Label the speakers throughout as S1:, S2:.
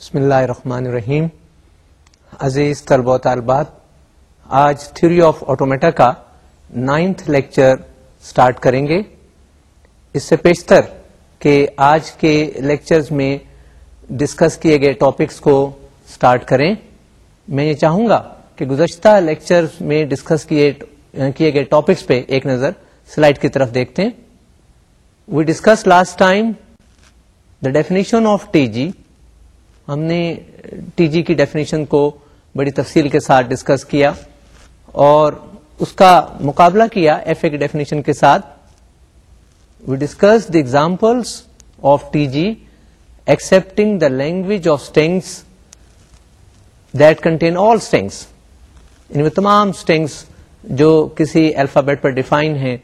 S1: بسم اللہ الرحمن الرحیم. عزیز طلبہ و طالبات، آج تھیوری آف آٹومیٹا کا نائنتھ لیکچر سٹارٹ کریں گے. اس سے پیشتر کہ آج کے لیکچرز میں ڈسکس کیے گئے ٹاپکس کو سٹارٹ کریں. میں یہ چاہوں گا کہ گزشتہ لیکچرز میں ڈسکس کیے کیے گئے ٹاپکس پہ ایک نظر سلائڈ کی طرف دیکھتے ہیں. We discuss last time the definition of T G ہم نے ٹی جی کی ڈیفینیشن کو بڑی تفصیل کے ساتھ ڈسکس کیا اور اس کا مقابلہ کیا ایف اے کی ڈیفینیشن کے ساتھ۔ We discuss the examples of T G accepting the language of strings that contain all strings ان میں تمام اسٹینگس جو کسی الفابیٹ پر ڈیفائن ہیں۔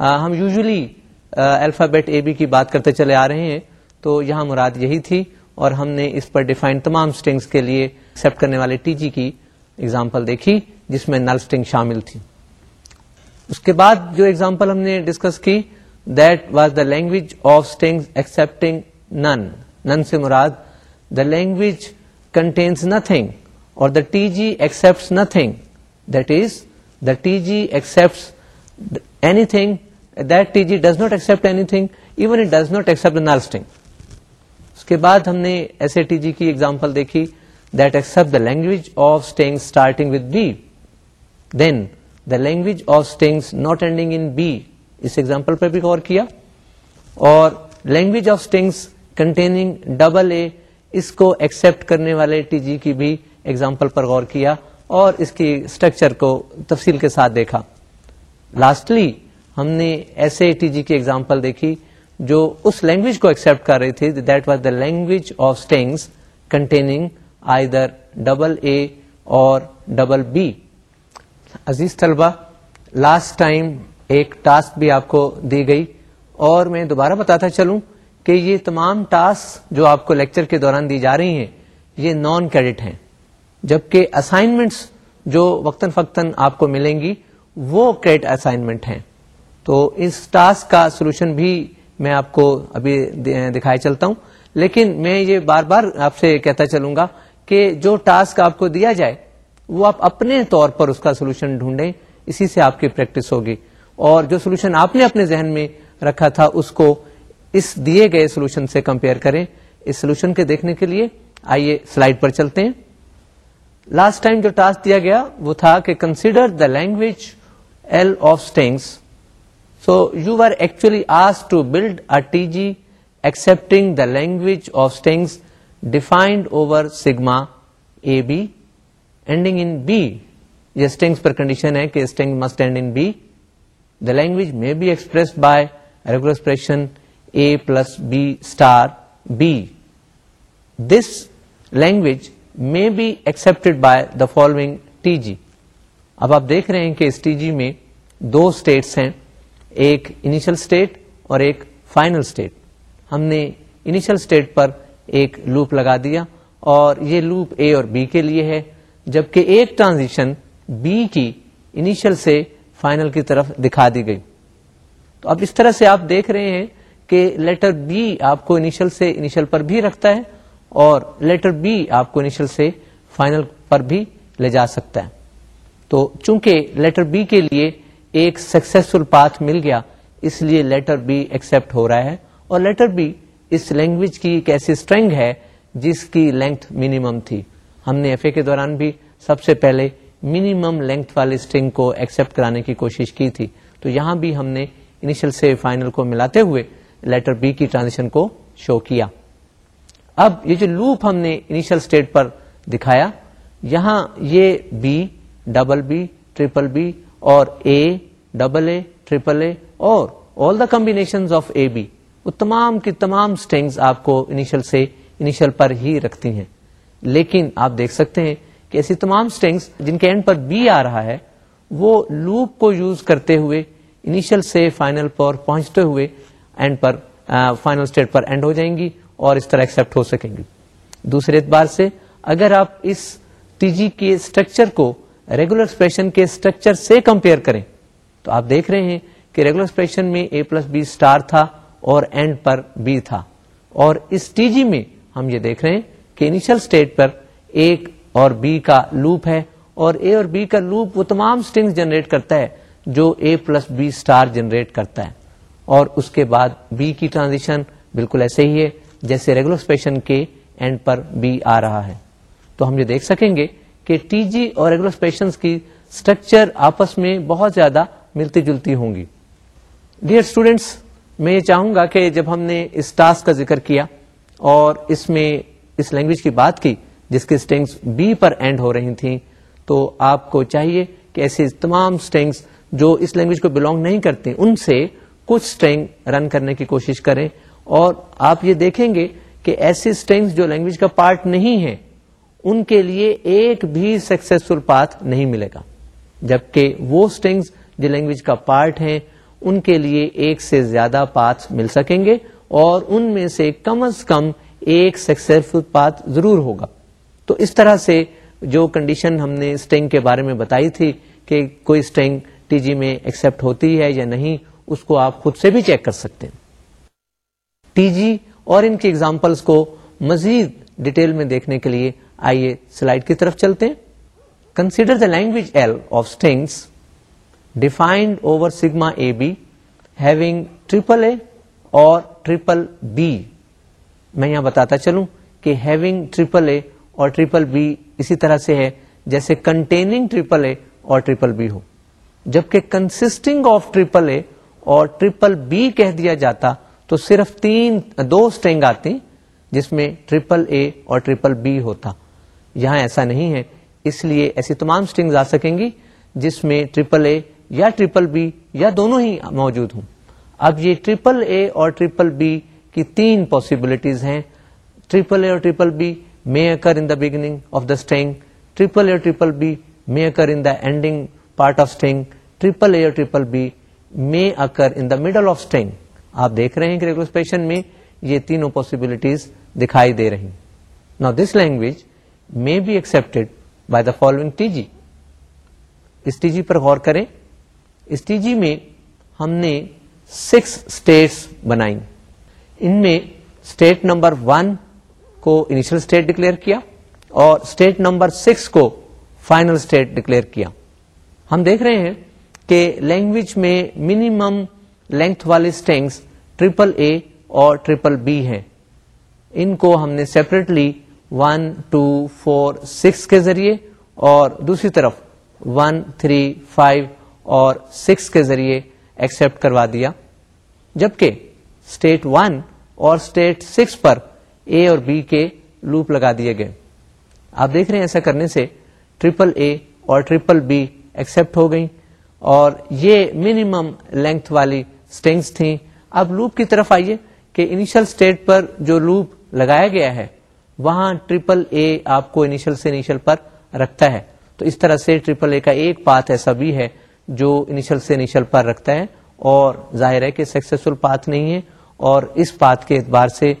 S1: ہم یوزلی الفابیٹ اے بی کی بات کرتے چلے آ رہے ہیں۔ تو یہاں مراد یہی تھی۔ اور ہم نے اس پر ڈیفائن تمام اسٹنگس کے لیے ایکسپٹ کرنے والے ٹی جی کی ایگزامپل دیکھی، جس میں نل اسٹنگ شامل تھی۔ اس کے بعد جو ایگزامپل ہم نے ڈسکس کی that was the language of string accepting null null سے مراد دا لینگویج کنٹینس نتنگ اور the T G accept nothing that is the T G accept anything that T G does not accept anything even it does not accept null string کے بعد ہم نے S A T G کی example دیکھی that accept the language of string starting with B then the language of string not ending in B us example پہ بھی غور کیا. اور language of strings containing double A اس کو accept کرنے والے ٹی جی کی بھی ایگزامپل پر غور کیا اور اس کی اسٹرکچر کو تفصیل کے ساتھ دیکھا. لاسٹلی ہم نے ایسے ٹی جی کی ایگزامپل دیکھی جو اس لینگویج کو ایکسپٹ کر رہی تھی that was the language of strings containing either double A or double B عزیز طلبہ لاسٹ ٹائم ایک ٹاسک بھی آپ کو دی گئی اور میں دوبارہ بتاتا چلوں کہ یہ تمام ٹاسک جو آپ کو لیکچر کے دوران دی جا رہی ہیں، یہ نان کریڈٹ ہیں. جبکہ اسائنمنٹس جو وقتاً فقتاً آپ کو ملیں گی، وہ کریڈٹ اسائنمنٹ ہیں. تو اس ٹاسک کا سولوشن بھی میں آپ کو ابھی دکھائے چلتا ہوں۔ لیکن میں یہ بار بار آپ سے کہتا چلوں گا کہ جو ٹاسک آپ کو دیا جائے، وہ آپ اپنے طور پر اس کا سولوشن ڈھونڈیں، اسی سے آپ کی پریکٹس ہوگی۔ اور جو سولوشن آپ نے اپنے ذہن میں رکھا تھا، اس کو اس دیے گئے سولوشن سے کمپیئر کریں۔ اس سولوشن کے دیکھنے کے لیے آئیے سلائڈ پر چلتے ہیں۔ لاسٹ ٹائم جو ٹاسک دیا گیا وہ تھا کہ consider the language L of strings so you are actually as to build a T G accepting the language of strings defined over sigma A B ending in B یہ strings پر condition ہے کہ string must end in B the language may be express by regular expression A plus B star B this language may be accepted by the following T G اب آپ دیکھ رہے ہیں کہ اس ٹی جی میں دو اسٹیٹس ہیں۔ ایک انیشل اسٹیٹ اور ایک فائنل اسٹیٹ ہم نے انیشل اسٹیٹ پر ایک لوپ لگا دیا اور یہ لوپ اے اور بی کے لیے ہے، جبکہ ایک ٹرانزیشن بی کی انیشل سے فائنل کی طرف دکھا دی گئی۔ تو اب اس طرح سے آپ دیکھ رہے ہیں کہ لیٹر بی آپ کو انیشل سے انیشل پر بھی رکھتا ہے اور لیٹر بی آپ کو انیشل سے فائنل پر بھی لے جا سکتا ہے۔ تو چونکہ لیٹر بی کے لیے ایک سکسیسفل پاتھ مل گیا، اس لیے لیٹر بی ایکسپٹ ہو رہا ہے۔ اور لیٹر بی اس لینگویج کی ایک ایسی اسٹرینگ ہے جس کی لینتھ منیمم تھی۔ ہم نے ایف اے کے دوران بھی سب سے پہلے منیمم لینتھ والے اسٹرنگ کو ایکسپٹ کرانے کی کوشش کی تھی۔ تو یہاں بھی ہم نے انیشل سے فائنل کو ملاتے ہوئے لیٹر بی کی ٹرانزیشن کو شو کیا۔ اب یہ جو لوپ ہم نے انیشل اسٹیٹ پر دکھایا، یہاں یہ B double B triple B اور A double A triple A اور all the combination of A B وہ تمام کی تمام اسٹینگس آپ کو انیشل سے انیشل پر ہی رکھتی ہیں۔ لیکن آپ دیکھ سکتے ہیں کہ ایسی تمام اسٹینگس جن کے اینڈ پر بی آ رہا ہے، وہ لوپ کو یوز کرتے ہوئے انیشل سے فائنل پر پہنچتے ہوئے اینڈ پر فائنل اسٹیٹ پر اینڈ ہو جائیں گی اور اس طرح ایکسپٹ ہو سکیں گی۔ دوسرے اعتبار سے اگر آپ اس ٹی جی کے اسٹرکچر کو ریگولر ایکسپریشن کے اسٹرکچر سے کمپیئر کریں۔ تو آپ دیکھ رہے ہیں کہ ریگولر ایکسپریشن میں اے پلس بی اسٹار تھا اور اینڈ پر بی تھا۔ اور اس ٹی جی میں ہم یہ دیکھ رہے ہیں کہ انیشل اسٹیٹ پر ایک اور بی کا لوپ ہے اور اے اور بی کا لوپ وہ تمام اسٹنگ جنریٹ کرتا ہے جو A plus B star generate کرتا ہے۔ اور اس کے بعد بی کی ٹرانزیشن بالکل ایسے ہی ہے جیسے ریگولر اسپیشن کے اینڈ پر بی آ رہا ہے۔ تو ہم یہ دیکھ سکیں گے کہ ٹی جی اور ریگولرسپریشن کی اسٹرکچر آپس میں بہت زیادہ ملتی جلتی ہوں گی۔ ڈیئر اسٹوڈینٹس میں یہ چاہوں گا کہ جب ہم نے اس ٹاسک کا ذکر کیا اور اس میں اس لینگویج کی بات کی جس کی اسٹینگس بی پر اینڈ ہو رہی تھیں، تو آپ کو چاہیے کہ ایسی تمام اسٹینگس جو اس لینگویج کو بلونگ نہیں کرتے، ان سے کچھ اسٹینگ رن کرنے کی کوشش کریں اور آپ یہ دیکھیں گے کہ ایسی اسٹینگس جو لینگویج کا پارٹ نہیں ہے ان کے لیے ایک بھی سکسیسفل پاتھ نہیں ملے گا۔ جبکہ وہ اسٹینگس جو لینگویج کا پارٹ ہیں، ان کے لیے ایک سے زیادہ پاتھ مل سکیں گے اور ان میں سے کم از کم ایک سکسیسفل پاتھ ضرور ہوگا۔ تو اس طرح سے جو کنڈیشن ہم نے اسٹینگ کے بارے میں بتائی تھی کہ کوئی اسٹینگ ٹی جی میں ایکسپٹ ہوتی ہے یا نہیں، اس کو آپ خود سے بھی چیک کر سکتے ہیں۔ ٹی جی اور ان کی ایگزامپلس کو مزید ڈیٹیل میں دیکھنے کے لیے آئیے سلائڈ کی طرف چلتے ہیں۔ Consider the language L of strings defined over sigma A B having triple A اور ٹریپل بی میں یہاں بتاتا چلوں کہ ہیونگ ٹریپل اے اور ٹریپل بی اسی طرح سے ہے جیسے کنٹیننگ ٹریپل اے اور ٹریپل بی ہو۔ جبکہ کنسٹنگ آف ٹریپل اے اور ٹریپل بی کہہ دیا جاتا تو صرف تین دو اسٹینگ آتی جس میں ٹریپل اے اور ٹریپل بی ہوتا۔ یہاں ایسا نہیں ہے۔ اس لیے ایسی تمام اسٹنگ آ سکیں گی جس میں ٹریپل اے یا ٹریپل بی یا دونوں ہی موجود ہوں۔ اب یہ ٹریپل اے اور ٹریپل بی کی تین پاسبلٹیز ہیں۔ ٹریپل اے اور triple B may occur in the beginning of the string triple A اور triple B may occur in the ending part of string triple A اور triple B may occur in the middle of string آپ دیکھ رہے ہیں کہ ریگولسپیشن میں یہ تینوں پاسبلٹیز دکھائی دے رہی۔ نا this language may be accepted by the following T G us T G پر غور کریں. اس ٹی جی میں ہم نے سکس اسٹیٹس بنائی. ان میں اسٹیٹ نمبر ون کو انیشل اسٹیٹ ڈکلیئر کیا اور اسٹیٹ نمبر سکس کو فائنل اسٹیٹ ڈکلیئر کیا. ہم دیکھ رہے ہیں کہ لینگویج میں منیمم لینتھ والے اسٹینگس ٹریپل اے اور ٹریپل بی ہیں. ان کو ہم نے separately one two four six کے ذریعے اور دوسری طرف ون تھری فائیو اور سکس کے ذریعے ایکسپٹ کروا دیا۔ جبکہ اسٹیٹ ون اور اسٹیٹ سکس پر اے اور بی کے لوپ لگا دیے گئے۔ آپ دیکھ رہے ہیں ایسا کرنے سے ٹریپل اے اور ٹریپل بی ایکسپٹ ہو گئی اور یہ منیمم لینتھ والی اسٹینگس تھیں۔ اب لوپ کی طرف آئیے کہ انیشل اسٹیٹ پر جو لوپ لگایا گیا ہے وہاں ٹریپل اے آپ کو انیشل سے انیشل پر رکھتا ہے۔ تو اس طرح سے ٹریپل اے کا ایک پاتھ ایسا بھی ہے جو انیشل سے انیشل پر رکھتا ہے اور ظاہر ہے کہ سکسیسفل پاتھ نہیں ہے اور اس پاتھ کے اعتبار سے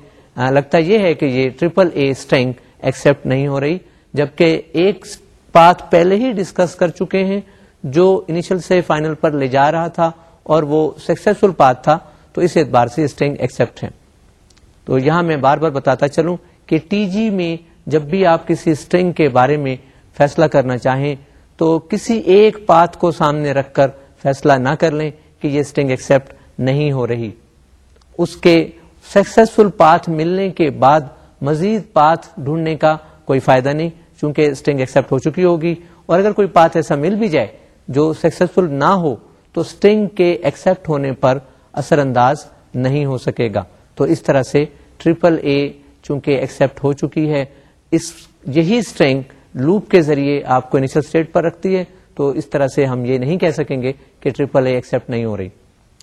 S1: لگتا یہ ہے کہ یہ ٹریپل اے اسٹینگ ایکسپٹ نہیں ہو رہی، جبکہ ایک پاتھ پہلے ہی ڈسکس کر چکے ہیں جو انیشل سے فائنل پر لے جا رہا تھا اور وہ سکسیسفل پاتھ تھا، تو اس اعتبار سے اسٹینگ ایکسپٹ ہے۔ تو یہاں میں بار بار بتاتا چلوں کہ ٹی جی میں جب بھی آپ کسی اسٹینگ کے بارے میں فیصلہ کرنا چاہیں تو کسی ایک پاتھ کو سامنے رکھ کر فیصلہ نہ کر لیں کہ یہ اسٹنگ ایکسپٹ نہیں ہو رہی۔ اس کے سکسیسفل پاتھ ملنے کے بعد مزید پاتھ ڈھونڈنے کا کوئی فائدہ نہیں، چونکہ اسٹنگ ایکسپٹ ہو چکی ہوگی۔ اور اگر کوئی پاتھ ایسا مل بھی جائے جو سکسیسفل نہ ہو، تو اسٹنگ کے ایکسپٹ ہونے پر اثر انداز نہیں ہو سکے گا۔ تو اس طرح سے ٹریپل اے چونکہ ایکسپٹ ہو چکی ہے، اس یہی اسٹرنگ لوپ کے ذریعے آپ کو انیشل اسٹیٹ پر رکھتی ہے۔ تو اس طرح سے ہم یہ نہیں کہہ سکیں گے کہ ٹریپل اے ایکسپٹ نہیں ہو رہی۔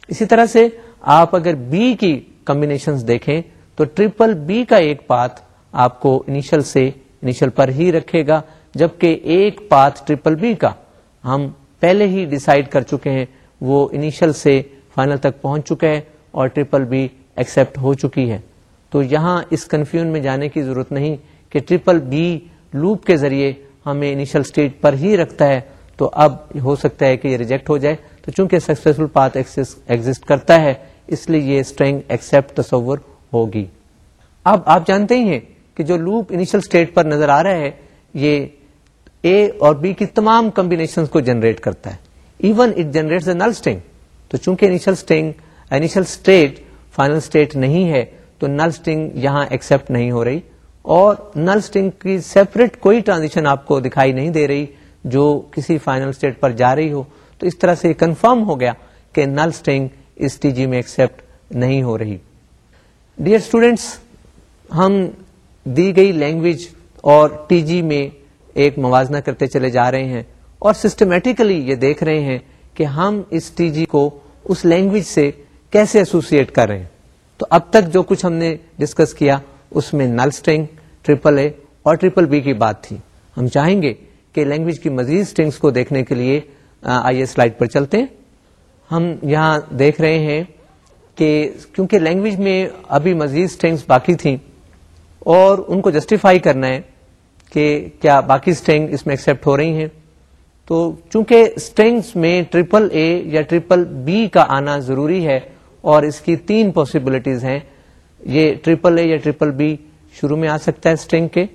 S1: اسی طرح سے آپ اگر بی کی کمبینیشن دیکھیں، تو ٹریپل بی کا ایک پاتھ آپ کو انیشل سے انیشل پر ہی رکھے گا، جبکہ ایک پاتھ ٹریپل بی کا۔ ہم پہلے ہی ڈسائڈ کر چکے ہیں، وہ انیشل سے فائنل تک پہنچ چکا ہے اور ٹریپل بی ایکسپٹ ہو چکی ہے۔ تو یہاں اس کنفیوژن میں جانے کی ضرورت نہیں کہ ٹریپل بی لوپ کے ذریعے ہمیں انیشل اسٹیج پر ہی رکھتا ہے تو اب ہو سکتا ہے کہ یہ ریجیکٹ ہو جائے تو چونکہ سکسیسفل پاتھ ایگزٹ کرتا ہے، اس لیے یہ اسٹرینگ ایکسپٹ تصور ہوگی۔ اب آپ جانتے ہی ہیں کہ جو لوپ انیشل اسٹیٹ پر نظر آ رہا ہے، یہ اے اور بی کی تمام کمبینیشن کو جنریٹ کرتا ہے۔ Even it generate null string تو چونکہ initial string initial state final state نہیں ہے تو نل اسٹنگ یہاں ایکسپٹ نہیں ہو رہی اور نل اسٹنگ کی سیپریٹ کوئی ٹرانزیکشن آپ کو دکھائی نہیں دے رہی جو کسی فائنل اسٹیٹ پر جا رہی ہو۔ تو اس طرح سے کنفرم ہو گیا کہ نل اسٹنگ اس ٹی جی میں ایکسپٹ نہیں ہو رہی۔ ڈیئر اسٹوڈینٹس ہم دی گئی لینگویج اور ٹی جی میں ایک موازنہ کرتے چلے جا رہے ہیں اور سسٹمیٹیکلی یہ دیکھ رہے ہیں کہ ہم اس ٹی جی کو اس لینگویج سے کیسے ایسوسیٹ کر رہے ہیں۔ تو اب تک جو کچھ ہم نے ڈسکس کیا، اس میں نل اسٹنگ ٹریپل اے اور ٹریپل بی کی بات تھی۔ ہم چاہیں گے کہ لینگویج کی مزید اسٹنگس کو دیکھنے کے لیے آئیے سلائڈ پر چلتے ہیں۔ ہم یہاں دیکھ رہے ہیں کہ کیونکہ لینگویج میں ابھی مزید اسٹنگس باقی تھیں اور ان کو جسٹیفائی کرنا ہے کہ کیا باقی اسٹنگ اس میں ایکسپٹ ہو رہی ہیں۔ تو چونکہ اسٹنگس میں ٹریپل اے یا ٹریپل بی کا آنا ضروری ہے اور اس کی تین پاسبلٹیز ہیں۔ یہ ٹریپل اے یا ٹریپل بی شروع میں آ سکتا ہے اسٹنگ کے۔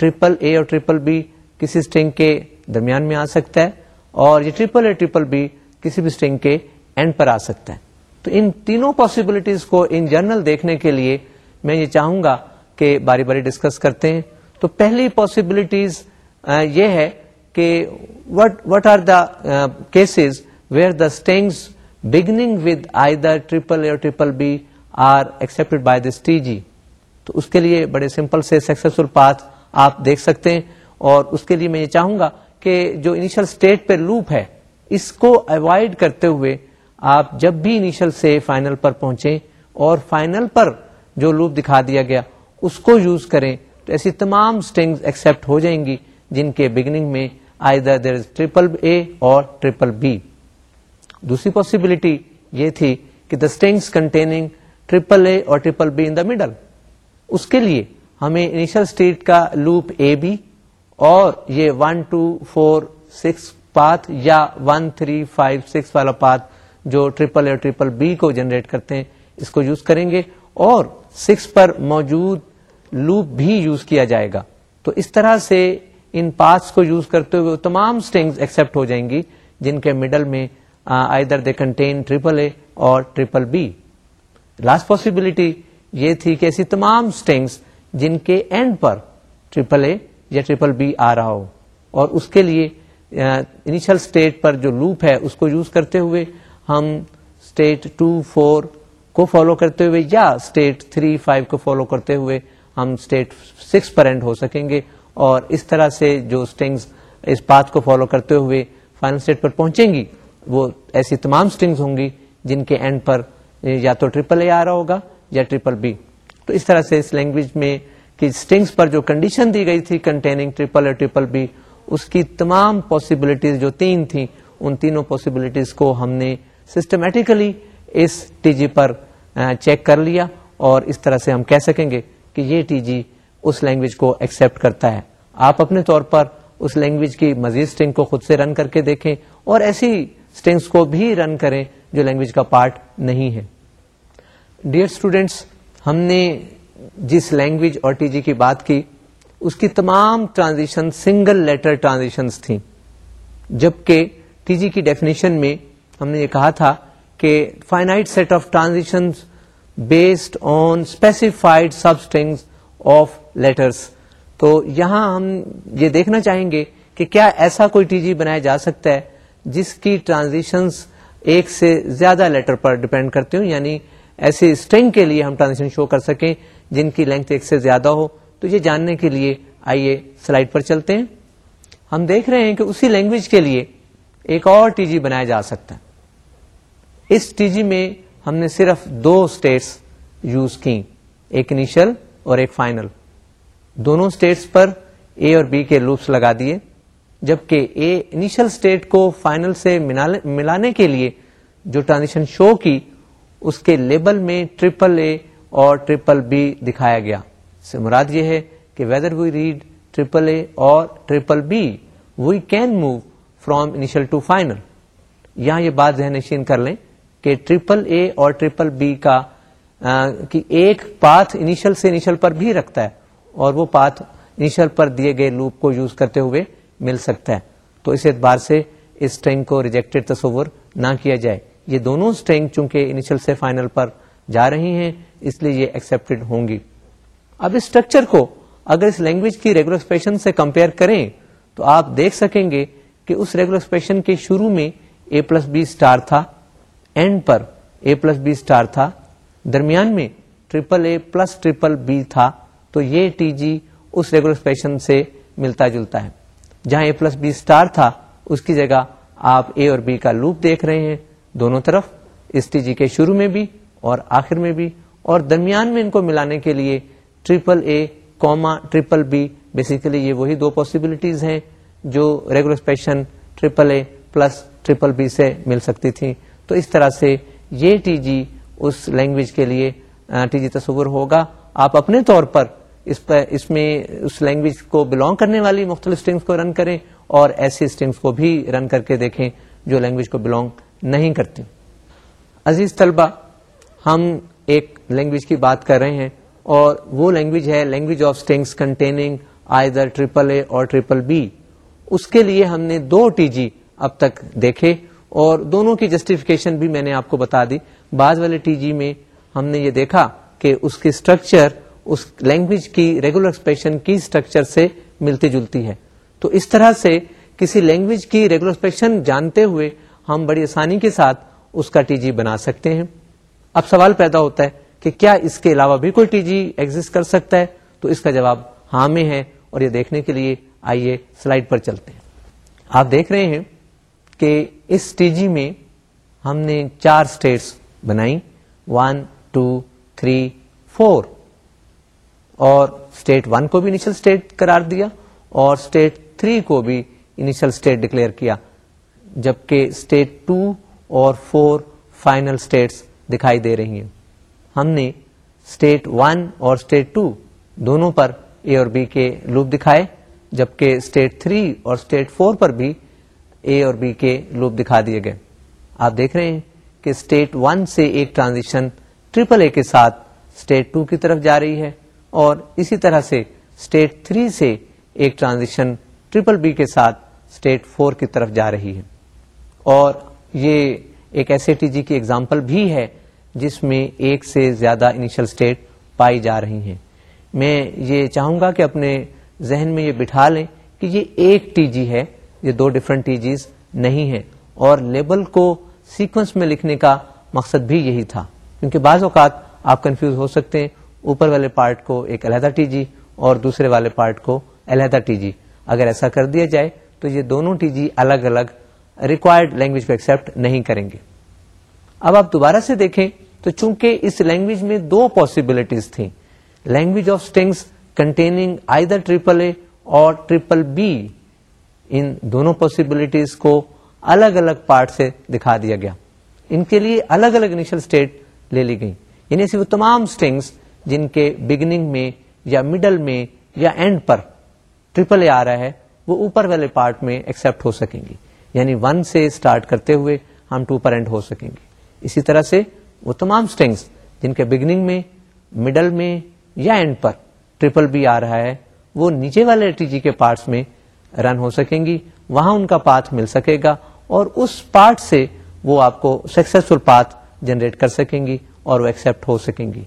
S1: ٹریپل اے اور ٹریپل بی کسی اسٹنگ کے درمیان میں آ سکتا ہے اور یہ ٹریپل اے ٹریپل بی کسی بھی اسٹنگ کے اینڈ پر آ سکتا ہے۔ تو ان تینوں پاسبلٹیز کو ان جنرل دیکھنے کے لیے میں یہ چاہوں گا کہ باری باری ڈسکس کرتے ہیں۔ تو پہلی پاسبلٹیز یہ ہے کہ what what are the cases where the strings beginning with either triple A or triple B are accept by this T G تو اس کے لیے بڑے سمپل سے سکسیسفل پاتھ آپ دیکھ سکتے ہیں اور اس کے لیے میں یہ چاہوں گا کہ جو انیشل اسٹیٹ پہ لوپ ہے، اس کو اوائڈ کرتے ہوئے آپ جب بھی انیشل سے فائنل پر پہنچے اور فائنل پر جو لوپ دکھا دیا گیا، اس کو یوز کریں تو ایسی تمام اسٹنگ ایکسپٹ ہو جائیں گی جن کے بگننگ میں either there is triple اے اور ٹریپل بی دوسری پاسبلٹی یہ تھی کہ the strings containing triple A اور triple B in the middle اس کے لیے ہمیں انیشل اسٹیٹ کا لوپ اے بی اور یہ one two four six path یا ون تھری فائیو سکس والا پاتھ جو ٹریپل اے اور ٹریپل بی کو جنریٹ کرتے ہیں، اس کو یوز کریں گے اور سکس پر موجود لوپ بھی یوز کیا جائے گا۔ تو اس طرح سے ان پاتھس کو یوز کرتے ہوئے تمام اسٹنگ ایکسپٹ ہو جائیں گی، جن کے مڈل میں آئی در دے کنٹین ٹریپل اے اور ٹریپل بی لاسٹ پاسبلٹی یہ تھی کہ ایسی تمام اسٹنگس جن کے اینڈ پر ٹریپل اے یا ٹریپل بی آ رہا ہو اور اس کے لیے انیشل اسٹیٹ پر جو لوپ ہے اس کو یوز کرتے ہوئے ہم اسٹیٹ ٹو فور کو فالو کرتے ہوئے یا اسٹیٹ تھری فائیو کو فالو کرتے ہوئے ہم اسٹیٹ سکس پر اینڈ ہو سکیں گے اور اس طرح سے جو اسٹنگس اس بات کو فالو کرتے ہوئے فائنل اسٹیٹ پر پہنچیں گی۔ وہ ایسی تمام اسٹنگس ہوں گی جن کے اینڈ پر یا تو ٹریپل اے آ رہا ہوگا یا ٹریپل بی تو اس طرح سے اس لینگویج میں کہ اسٹنگس پر جو کنڈیشن دی گئی تھی containing triple A triple B اس کی تمام پاسبلٹیز جو تین تھیں، ان تینوں پاسبلٹیز کو ہم نے سسٹمیٹیکلی اس ٹی جی پر چیک کر لیا اور اس طرح سے ہم کہہ سکیں گے کہ یہ ٹی جی اس لینگویج کو ایکسپٹ کرتا ہے۔ آپ اپنے طور پر اس لینگویج کی مزید اسٹنگ کو خود سے رن کر کے دیکھیں اور ایسی اسٹنگس کو بھی رن کریں جو لینگویج کا پارٹ نہیں ہے۔ ڈیئر اسٹوڈینٹس ہم نے جس لینگویج اور ٹی جی کی بات کی، اس کی تمام ٹرانزیشن سنگل لیٹر ٹرانزیشن تھیں۔ جبکہ ٹی جی کی ڈیفینیشن میں ہم نے یہ کہا تھا کہ finite set of transaction based on specified substring of letters تو یہاں ہم یہ دیکھنا چاہیں گے کہ کیا ایسا کوئی ٹی جی بنایا جا سکتا ہے جس کی ٹرانزیشنز ایک سے زیادہ لیٹر پر ڈپینڈ کرتے ہوں یعنی ایسی اسٹرنگ کے لیے ہم ٹرانزیکشن شو کر سکیں جن کی لینتھ ایک سے زیادہ ہو۔ تو یہ جاننے کے لیے آئیے سلائڈ پر چلتے ہیں۔ ہم دیکھ رہے ہیں کہ اسی لینگویج کے لیے ایک اور ٹی جی بنایا جا سکتا ہے۔ اس ٹی جی میں ہم نے صرف دو اسٹیٹس یوز کی ایک انیشل اور ایک فائنل دونوں اسٹیٹس پر اے اور بی کے لوپس لگا دیے۔ جبکہ اے انیشل اسٹیٹ کو فائنل سے ملانے کے لیے جو ٹرانزیشن شو کی، اس کے لیبل میں ٹریپل اے اور ٹریپل بی دکھایا گیا۔ سے مراد یہ ہے کہ whether we read triple A اور triple B we can move from initial to final یہاں یہ بات ذہن نشین کر لیں کہ ٹریپل اے اور ٹریپل بی کا کی ایک پاتھ انیشل سے انیشل پر بھی رکھتا ہے اور وہ پاتھ انیشل پر دیے گئے لوپ کو یوز کرتے ہوئے مل سکتا ہے۔ تو اس اعتبار سے اس اسٹرنگ کو ریجیکٹڈ تصور نہ کیا جائے۔ یہ دونوں اسٹرنگ چونکہ انیشل سے فائنل پر جا رہی ہیں، اس لیے یہ ایکسپٹیڈ ہوں گی۔ اب اس اسٹرکچر کو اگر اس لینگویج کی ریگولر ایکسپریشن سے کمپیئر کریں، تو آپ دیکھ سکیں گے کہ اس ریگولر ایکسپریشن کے شروع میں اے پلس بی اسٹار تھا اینڈ پر اے پلس بی اسٹار تھا، درمیان میں triple A plus triple B تھا۔ تو یہ ٹی جی اس ریگولر ایکسپریشن سے ملتا جلتا ہے۔ جہاں اے پلس بی اسٹار تھا، اس کی جگہ آپ اے اور بی کا لوپ دیکھ رہے ہیں۔ دونوں طرف اس ٹی جی کے شروع میں بھی اور آخر میں بھی۔ اور درمیان میں ان کو ملانے کے لیے triple A comma triple B basically یہ وہی دو پاسبلٹیز ہیں جو regular expression triple A plus triple B سے مل سکتی تھی تو اس طرح سے یہ ٹی جی اس لینگویج کے لیے ٹی جی تصور ہوگا۔ آپ اپنے طور پر اس پر اس میں اس لینگویج کو بلونگ کرنے والی مختلف اسٹرنگس کو رن کریں اور ایسی اسٹرنگس کو بھی رن کر کے دیکھیں جو لینگویج کو بلونگ نہیں کرتی۔ عزیز طلبہ، ہم ایک لینگویج کی بات کر رہے ہیں اور وہ لینگویج ہے language of strings containing either triple A or triple B اس کے لیے ہم نے دو ٹی جی اب تک دیکھے اور دونوں کی جسٹیفکیشن بھی میں نے آپ کو بتا دی۔ بعض والے ٹی جی میں ہم نے یہ دیکھا کہ اس کی اسٹرکچر اس لینگویج کی ریگولر ایکسپریشن کی اسٹرکچر سے ملتی جلتی ہے۔ تو اس طرح سے کسی لینگویج کی ریگولر ایکسپریشن جانتے ہوئے ہم بڑی آسانی کے ساتھ اس کا ٹی جی بنا سکتے ہیں۔ اب سوال پیدا ہوتا ہے کہ کیا اس کے علاوہ بھی کوئی ٹی جی ایگزٹ کر سکتا ہے؟ تو اس کا جواب ہاں میں ہے اور یہ دیکھنے کے لیے آئیے سلائڈ پر چلتے ہیں۔ آپ دیکھ رہے ہیں کہ اس ٹی جی میں ہم نے چار اسٹیٹس بنائی۔ ون ٹو تھری فور اور اسٹیٹ ون کو بھی انیشل اسٹیٹ قرار دیا اور اسٹیٹ تھری کو بھی انیشل اسٹیٹ ڈکلیئر کیا، جبکہ اسٹیٹ ٹو اور فور فائنل اسٹیٹس دکھائی دے رہی ہیں۔ ہم نے اسٹیٹ ون اور اسٹیٹ ٹو دونوں پر اے اور بی کے لوپ دکھائے، جبکہ اسٹیٹ تھری اور اسٹیٹ فور پر بھی اے اور بی کے لوپ دکھا دیے گئے۔ آپ دیکھ رہے ہیں کہ اسٹیٹ ون سے ایک ٹرانزیشن ٹریپل اے کے ساتھ اسٹیٹ ٹو کی طرف جا رہی ہے۔ اور اسی طرح سے اسٹیٹ تھری سے ایک ٹرانزیشن ٹریپل بی کے ساتھ اسٹیٹ فور کی طرف جا رہی ہے۔ اور یہ ایک ایسے ٹی جی کی ایگزامپل بھی ہے جس میں ایک سے زیادہ انیشل اسٹیٹ پائی جا رہی ہیں۔ میں یہ چاہوں گا کہ اپنے ذہن میں یہ بٹھا لیں کہ یہ ایک ٹی جی ہے، یہ دو ڈفرنٹ ٹی جیز نہیں ہے اور لیبل کو سیکوینس میں لکھنے کا مقصد بھی یہی تھا۔ کیونکہ بعض اوقات آپ کنفیوز ہو سکتے ہیں اوپر والے پارٹ کو ایک علیحدہ ٹی جی اور دوسرے والے پارٹ کو علیحدہ ٹی جی۔ اگر ایسا کر دیا جائے تو یہ دونوں ٹی جی الگ الگ ریکوائرڈ لینگویج کو ایکسپٹ نہیں کریں گے۔ اب آپ دوبارہ سے دیکھیں تو چونکہ اس لینگویج میں دو پاسبلٹیز تھیں۔ Language of strings containing either triple A or triple B ان دونوں پاسبلٹیز کو الگ الگ پارٹ سے دکھا دیا گیا۔ ان کے لیے الگ الگ انیشل اسٹیٹ لے لی گئی یعنی ایسی وہ تمام اسٹنگس جن کے بگننگ میں یا مڈل میں یا اینڈ پر ٹریپل اے آ رہا ہے، وہ اوپر والے پارٹ میں ایکسپٹ ہو سکیں گی۔ یعنی ون سے اسٹارٹ کرتے ہوئے ہم ٹو پر اینڈ ہو سکیں گے۔ اسی طرح سے وہ تمام اسٹنگس جن کے بگننگ میں مڈل میں یا اینڈ پر ٹریپل بی آ رہا ہے، وہ نیچے والے ٹی جی کے پارٹس میں رن ہو سکیں گی۔ وہاں ان کا پاتھ مل سکے گا اور اس پارٹ سے وہ آپ کو سکسیسفل پاتھ جنریٹ کر سکیں گی اور وہ ایکسپٹ ہو سکیں گی۔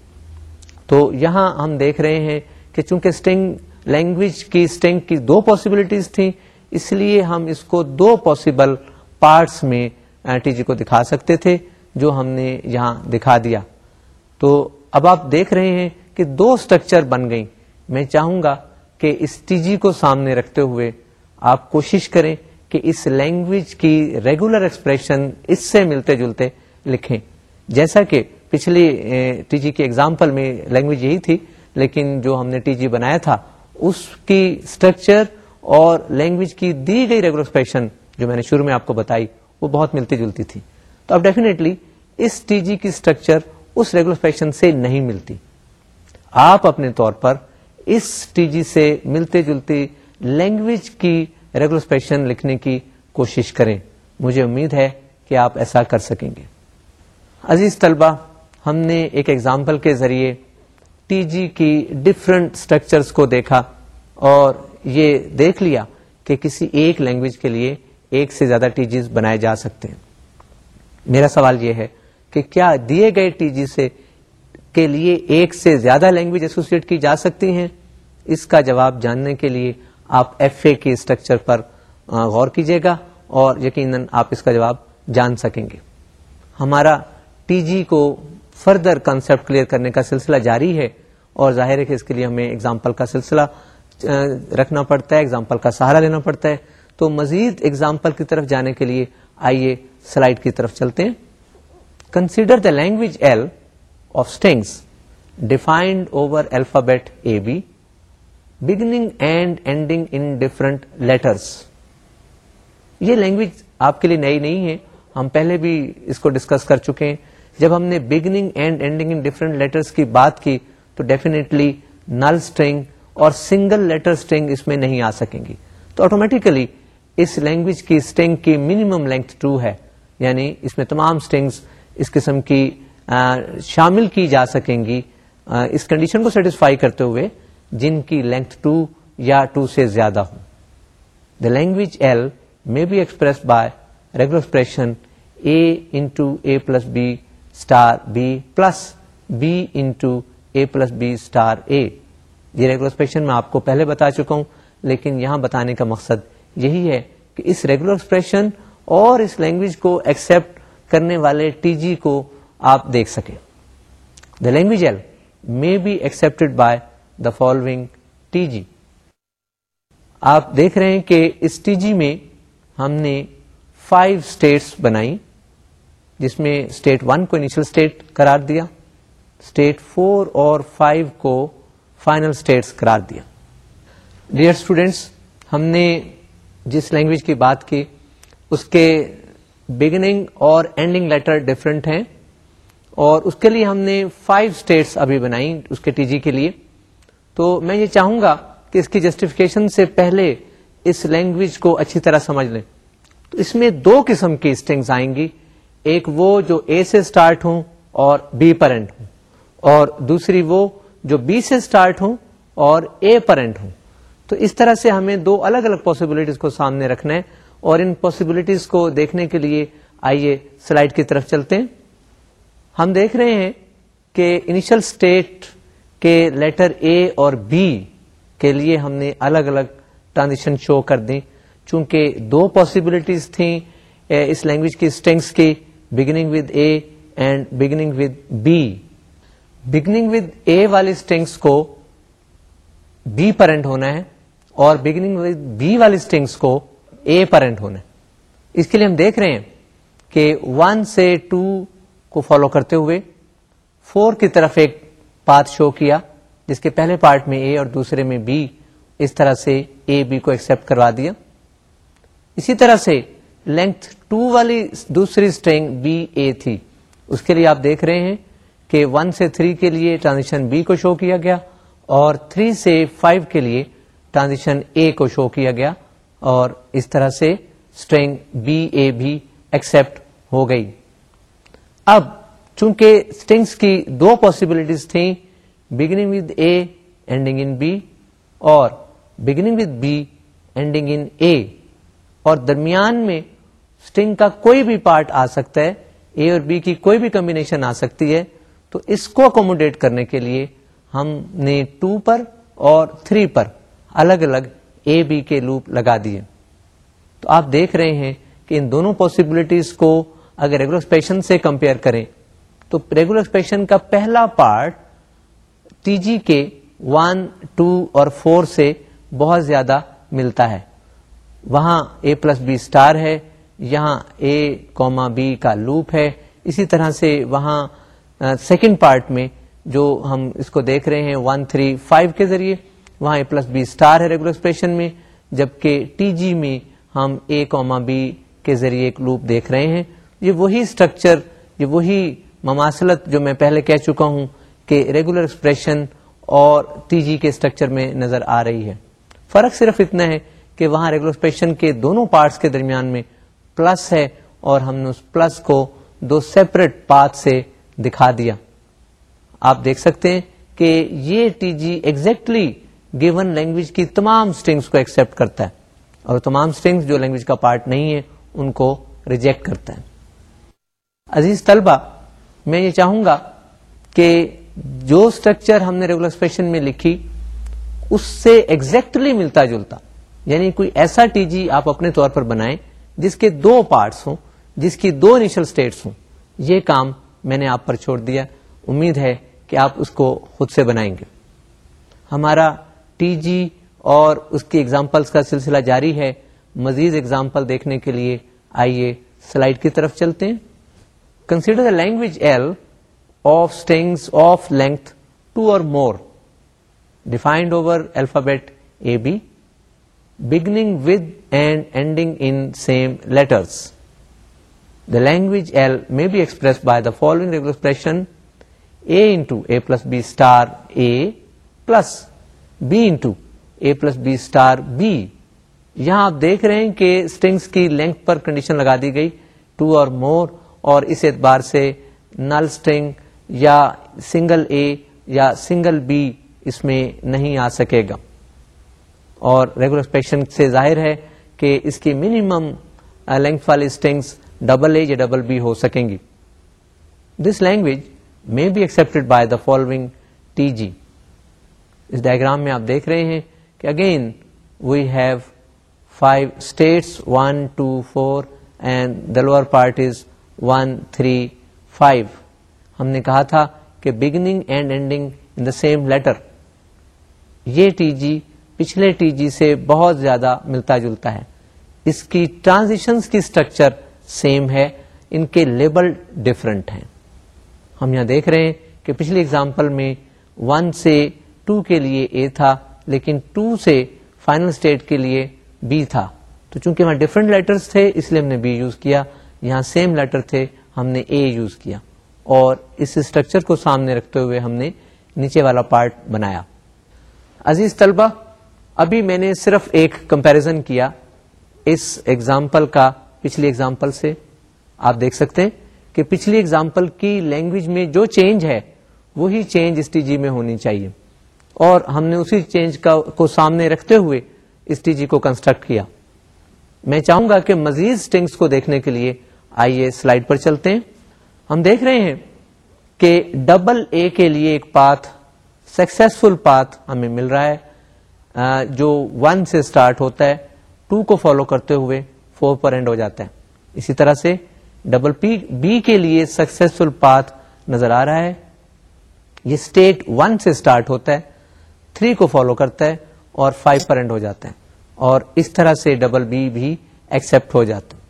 S1: تو یہاں ہم دیکھ رہے ہیں کہ چونکہ اسٹنگ لینگویج کی اسٹنگ کی دو پاسبلٹیز تھیں، اس لیے ہم اس کو دو پاسبل پارٹس میں ٹی جی کو دکھا سکتے تھے، جو ہم نے یہاں دکھا دیا۔ تو اب آپ دیکھ رہے ہیں کہ دو اسٹرکچر بن گئی میں چاہوں گا کہ اس ٹی جی کو سامنے رکھتے ہوئے آپ کوشش کریں کہ اس لینگویج کی ریگولر ایکسپریشن اس سے ملتے جلتے لکھیں۔ جیسا کہ پچھلی ٹی جی کی ایگزامپل میں لینگویج یہی تھی، لیکن جو ہم نے ٹی جی بنایا تھا، اس کی اسٹرکچر اور لینگویج کی دی گئی ریگولر ایکسپریشن جو میں نے شروع میں آپ کو بتائی، وہ بہت ملتی جلتی تھی۔ تو اب ڈیفینیٹلی اس ٹی جی کی اسٹرکچر اس ریگولر ایکسپریشن سے نہیں ملتی۔ آپ اپنے طور پر اس ٹی جی سے ملتے جلتے لینگویج کی ریگولرسپیشن لکھنے کی کوشش کریں۔ مجھے امید ہے کہ آپ ایسا کر سکیں گے۔ عزیز طلبہ ہم نے ایک ایگزامپل کے ذریعے ٹی جی کی ڈفرنٹ اسٹرکچرس کو دیکھا اور یہ دیکھ لیا کہ کسی ایک لینگویج کے لیے ایک سے زیادہ ٹی جیز بنائے جا سکتے ہیں۔ میرا سوال یہ ہے کہ کیا دیے گئے ٹی جی سے کے لیے ایک سے زیادہ لینگویج ایسوسیٹ کی جا سکتی ہیں؟ اس کا جواب جاننے کے لیے آپ ایف اے کی اسٹرکچر پر غور کیجیے گا اور یقیناً آپ اس کا جواب جان سکیں گے۔ ہمارا ٹی جی کو فردر کنسپٹ کلیئر کرنے کا سلسلہ جاری ہے اور ظاہر ہے کہ اس کے لیے ہمیں اگزامپل کا سلسلہ رکھنا پڑتا ہے اگزامپل کا سہارا لینا پڑتا ہے۔ تو مزید اگزامپل کی طرف جانے کے لیے آئیے سلائڈ کی طرف چلتے ہیں۔ Consider the language L of strings defined over alphabet A B beginning and ending in different letters یہ لینگویج آپ کے لیے نئی نہیں ہے۔ ہم پہلے بھی اس کو ڈسکس کر چکے ہیں۔ جب ہم نے beginning and ending in different letters کی بات کی، تو ڈیفینیٹلی نل اسٹرنگ اور سنگل لیٹر اسٹنگ اس میں نہیں آ سکیں گی۔ تو آٹومیٹیکلی اس لینگویج کی اسٹنگ کی منیمم لینتھ ٹو ہے۔ یعنی اس میں تمام اسٹنگس اس قسم کی شامل کی جا سکیں گی۔ اس کنڈیشن کو سیٹسفائی کرتے ہوئے جن کی لینتھ ٹو یا ٹو سے زیادہ ہو the language L may be express by regular expression A into A plus B star B plus B into A plus B star A یہ ریگولر ایکسپریشن میں آپ کو پہلے بتا چکا ہوں، لیکن یہاں بتانے کا مقصد یہی ہے کہ اس ریگولر ایکسپریشن اور اس لینگویج کو ایکسپٹ کرنے والے ٹی جی کو آپ دیکھ سکیں۔ The language L may be accepted by the following T G آپ دیکھ رہے ہیں کہ اس ٹی جی میں ہم نے فائیو اسٹیٹس بنائی۔ جس میں اسٹیٹ ون کو انیشل اسٹیٹ قرار دیا اسٹیٹ فور اور فائیو کو فائنل اسٹیٹس قرار دیا۔ ڈیئر اسٹوڈینٹس ہم نے جس لینگویج کی بات کی، اس کے بگننگ اور اینڈنگ لیٹر ڈفرینٹ ہیں اور اس کے لیے ہم نے فائیو اسٹیٹس ابھی بنائی اس کے ٹی جی کے لیے۔ تو میں یہ چاہوں گا کہ اس کی جسٹیفکیشن سے پہلے اس لینگویج کو اچھی طرح سمجھ لیں۔ تو اس میں دو قسم کی اسٹنگس آئیں گی۔ ایک وہ جو اے سے اسٹارٹ ہوں اور بی پرنٹ ہوں، اور دوسری وہ جو بی سے اسٹارٹ ہوں اور اے پرنٹ ہوں۔ تو اس طرح سے ہمیں دو الگ الگ پاسبلٹیز کو سامنے رکھنا ہے، اور ان پاسبلٹیز کو دیکھنے کے لیے آئیے سلائڈ کی طرف چلتے ہیں۔ ہم دیکھ رہے ہیں کہ انیشل اسٹیٹ کے لیٹر اے اور بی کے لیے ہم نے الگ الگ ٹرانزیشن شو کر دیں چونکہ دو پاسبلٹیز تھیں، اس لینگویج کی اسٹینگس کی beginning with A and beginning with B beginning with A والی اسٹینگس کو بی پرنٹ ہونا ہے اور بگننگ ود بی والی اسٹینگس کو اے پرنٹ ہونا ہے اس کے لیے ہم دیکھ رہے ہیں کہ ون سے ٹو کو فالو کرتے ہوئے فور کی طرف ایک پاتھ شو کیا جس کے پہلے پارٹ میں اے اور دوسرے میں بی اس طرح سے اے بی کو ایکسپٹ کروا دیا اسی طرح سے لینتھ ٹو والی دوسری اسٹرینگ بی اے تھی۔ اس کے لیے آپ دیکھ رہے ہیں کہ ون سے تھری کے لیے ٹرانزیشن بی کو شو کیا گیا اور تھری سے فائیو کے لیے ٹرانزیشن اے کو شو کیا گیا اور اس طرح سے اسٹرینگ بی اے بھی ایکسپٹ ہو گئی۔ اب چونکہ اسٹنگس کی دو پاسبلٹیز تھیں beginning with A ending in B اور beginning with B ending in A اور درمیان میں اسٹنگ کا کوئی بھی پارٹ آ سکتا ہے اے اور بی کی کوئی بھی کمبینیشن آ سکتی ہے، تو اس کو اکوموڈیٹ کرنے کے لیے ہم نے ٹو پر اور تھری پر الگ الگ اے بی کے لوپ لگا دیے۔ تو آپ دیکھ رہے ہیں کہ ان دونوں پاسبلٹیز کو اگر ریگولر ایکسپریشن سے کمپیئر کریں، تو ریگولر ایکسپریشن کا پہلا پارٹ ٹی جی کے ون ٹو اور فور سے بہت زیادہ ملتا ہے۔ وہاں اے پلس بی اسٹار ہے یہاں اے کوما بی کا لوپ ہے۔ اسی طرح سے وہاں سیکنڈ پارٹ میں جو ہم اس کو دیکھ رہے ہیں ون تھری فائیو کے ذریعے، وہاں اے پلس بی اسٹار ہے ریگولر ایکسپریشن میں، جبکہ ٹی جی میں ہم اے کوما بی کے ذریعے ایک لوپ دیکھ رہے ہیں۔ یہ وہی اسٹرکچر یہ وہی مماثلت جو میں پہلے کہہ چکا ہوں کہ ریگولر ایکسپریشن اور ٹی جی کے اسٹرکچر میں نظر آ رہی ہے۔ فرق صرف اتنا ہے کہ وہاں ریگولر ایکسپریشن کے دونوں پارٹس کے درمیان میں پلس ہے اور ہم نے اس پلس کو دو سیپریٹ پاتھ سے دکھا دیا۔ آپ دیکھ سکتے ہیں کہ یہ T G exactly given language کی تمام اسٹنگس کو ایکسپٹ کرتا ہے۔ اور تمام اسٹنگس جو لینگویج کا پارٹ نہیں ہے، ان کو ریجیکٹ کرتا ہے۔ عزیز طلبہ، میں یہ چاہوں گا کہ جو اسٹرکچر ہم نے ریگولر ایکسپریشن میں لکھی، اس سے ایگزیکٹلی ملتا جلتا۔ یعنی کوئی ایسا ٹی جی آپ اپنے طور پر بنائیں جس کے دو پارٹس ہوں، جس کی دو انیشل اسٹیٹس ہوں، یہ کام میں نے آپ پر چھوڑ دیا۔ امید ہے کہ آپ اس کو خود سے بنائیں گے۔ ہمارا ٹی جی اور اس کی ایگزامپلس کا سلسلہ جاری ہے۔ مزید ایگزامپل دیکھنے کے لیے آئیے سلائڈ کی طرف چلتے ہیں۔ Consider the language L of strings of length two or more defined over alphabet A B beginning with and ending in same letters the language L may be express by the following regular expression A into A plus B star A plus B into A plus B star B یہاں آپ دیکھ رہے ہیں کہ stings کی length پر condition لگا دی گئی. ٹو اور مور اور اس اعتبار سے نل اسٹنگ یا سنگل اے یا سنگل بی اس میں نہیں آ سکے گا. اور ریگولر ایکسپریشن سے ظاہر ہے کہ اس کی منیمم لینتھ uh, والی اسٹنگس ڈبل اے یا ڈبل بی ہو سکیں گی۔ This language may be accepted by the following T G us diagram میں آپ دیکھ رہے ہیں کہ again we have five states one two four and the lower part is one three five ہم نے کہا تھا کہ beginning and ending in the same letter یہ ٹی جی پچھلے ٹی جی سے بہت زیادہ ملتا جلتا ہے۔ اس کی ٹرانزیشنس کی اسٹرکچر سیم ہے، ان کے لیبل ڈفرنٹ ہیں. ہم یہاں دیکھ رہے ہیں کہ پچھلی اگزامپل میں ون سے ٹو کے لیے اے تھا، لیکن ٹو سے فائنل اسٹیٹ کے لیے بی تھا. تو چونکہ وہاں ڈفرنٹ لیٹرز تھے، اس لیے ہم نے بی یوز کیا. یہاں سیم لیٹر تھے، ہم نے اے یوز کیا. اور اس اسٹرکچر کو سامنے رکھتے ہوئے ہم نے نیچے والا پارٹ بنایا. عزیز طلبہ، ابھی میں نے صرف ایک کمپیرزن کیا. اس ایگزامپل کا پچھلی ایگزامپل سے آپ دیکھ سکتے ہیں کہ پچھلی ایگزامپل کی لینگویج میں جو چینج ہے، وہی چینج اس ٹی جی میں ہونی چاہیے۔ اور ہم نے اسی چینج کا کو سامنے رکھتے ہوئے اس ٹی جی کو کنسٹرکٹ کیا۔ میں چاہوں گا کہ مزید اسٹنگس کو دیکھنے کے لیے آئیے سلائڈ پر چلتے ہیں۔ ہم دیکھ رہے ہیں کہ ڈبل اے کے لیے ایک پاتھ سکسیسفل پاتھ ہمیں مل رہا ہے۔ جو ون سے اسٹارٹ ہوتا ہے۔ ٹو کو فالو کرتے ہوئے فور پر اینڈ ہو جاتا ہے۔ اسی طرح سے ڈبل پی بی کے لیے سکسیسفل پاتھ نظر آ رہا ہے۔ یہ اسٹیٹ ون سے اسٹارٹ ہوتا ہے، تھری کو فالو کرتا ہے اور فائیو پر اینڈ ہو جاتا ہے۔ اور اس طرح سے ڈبل بی بھی ایکسپٹ ہو جاتا ہے۔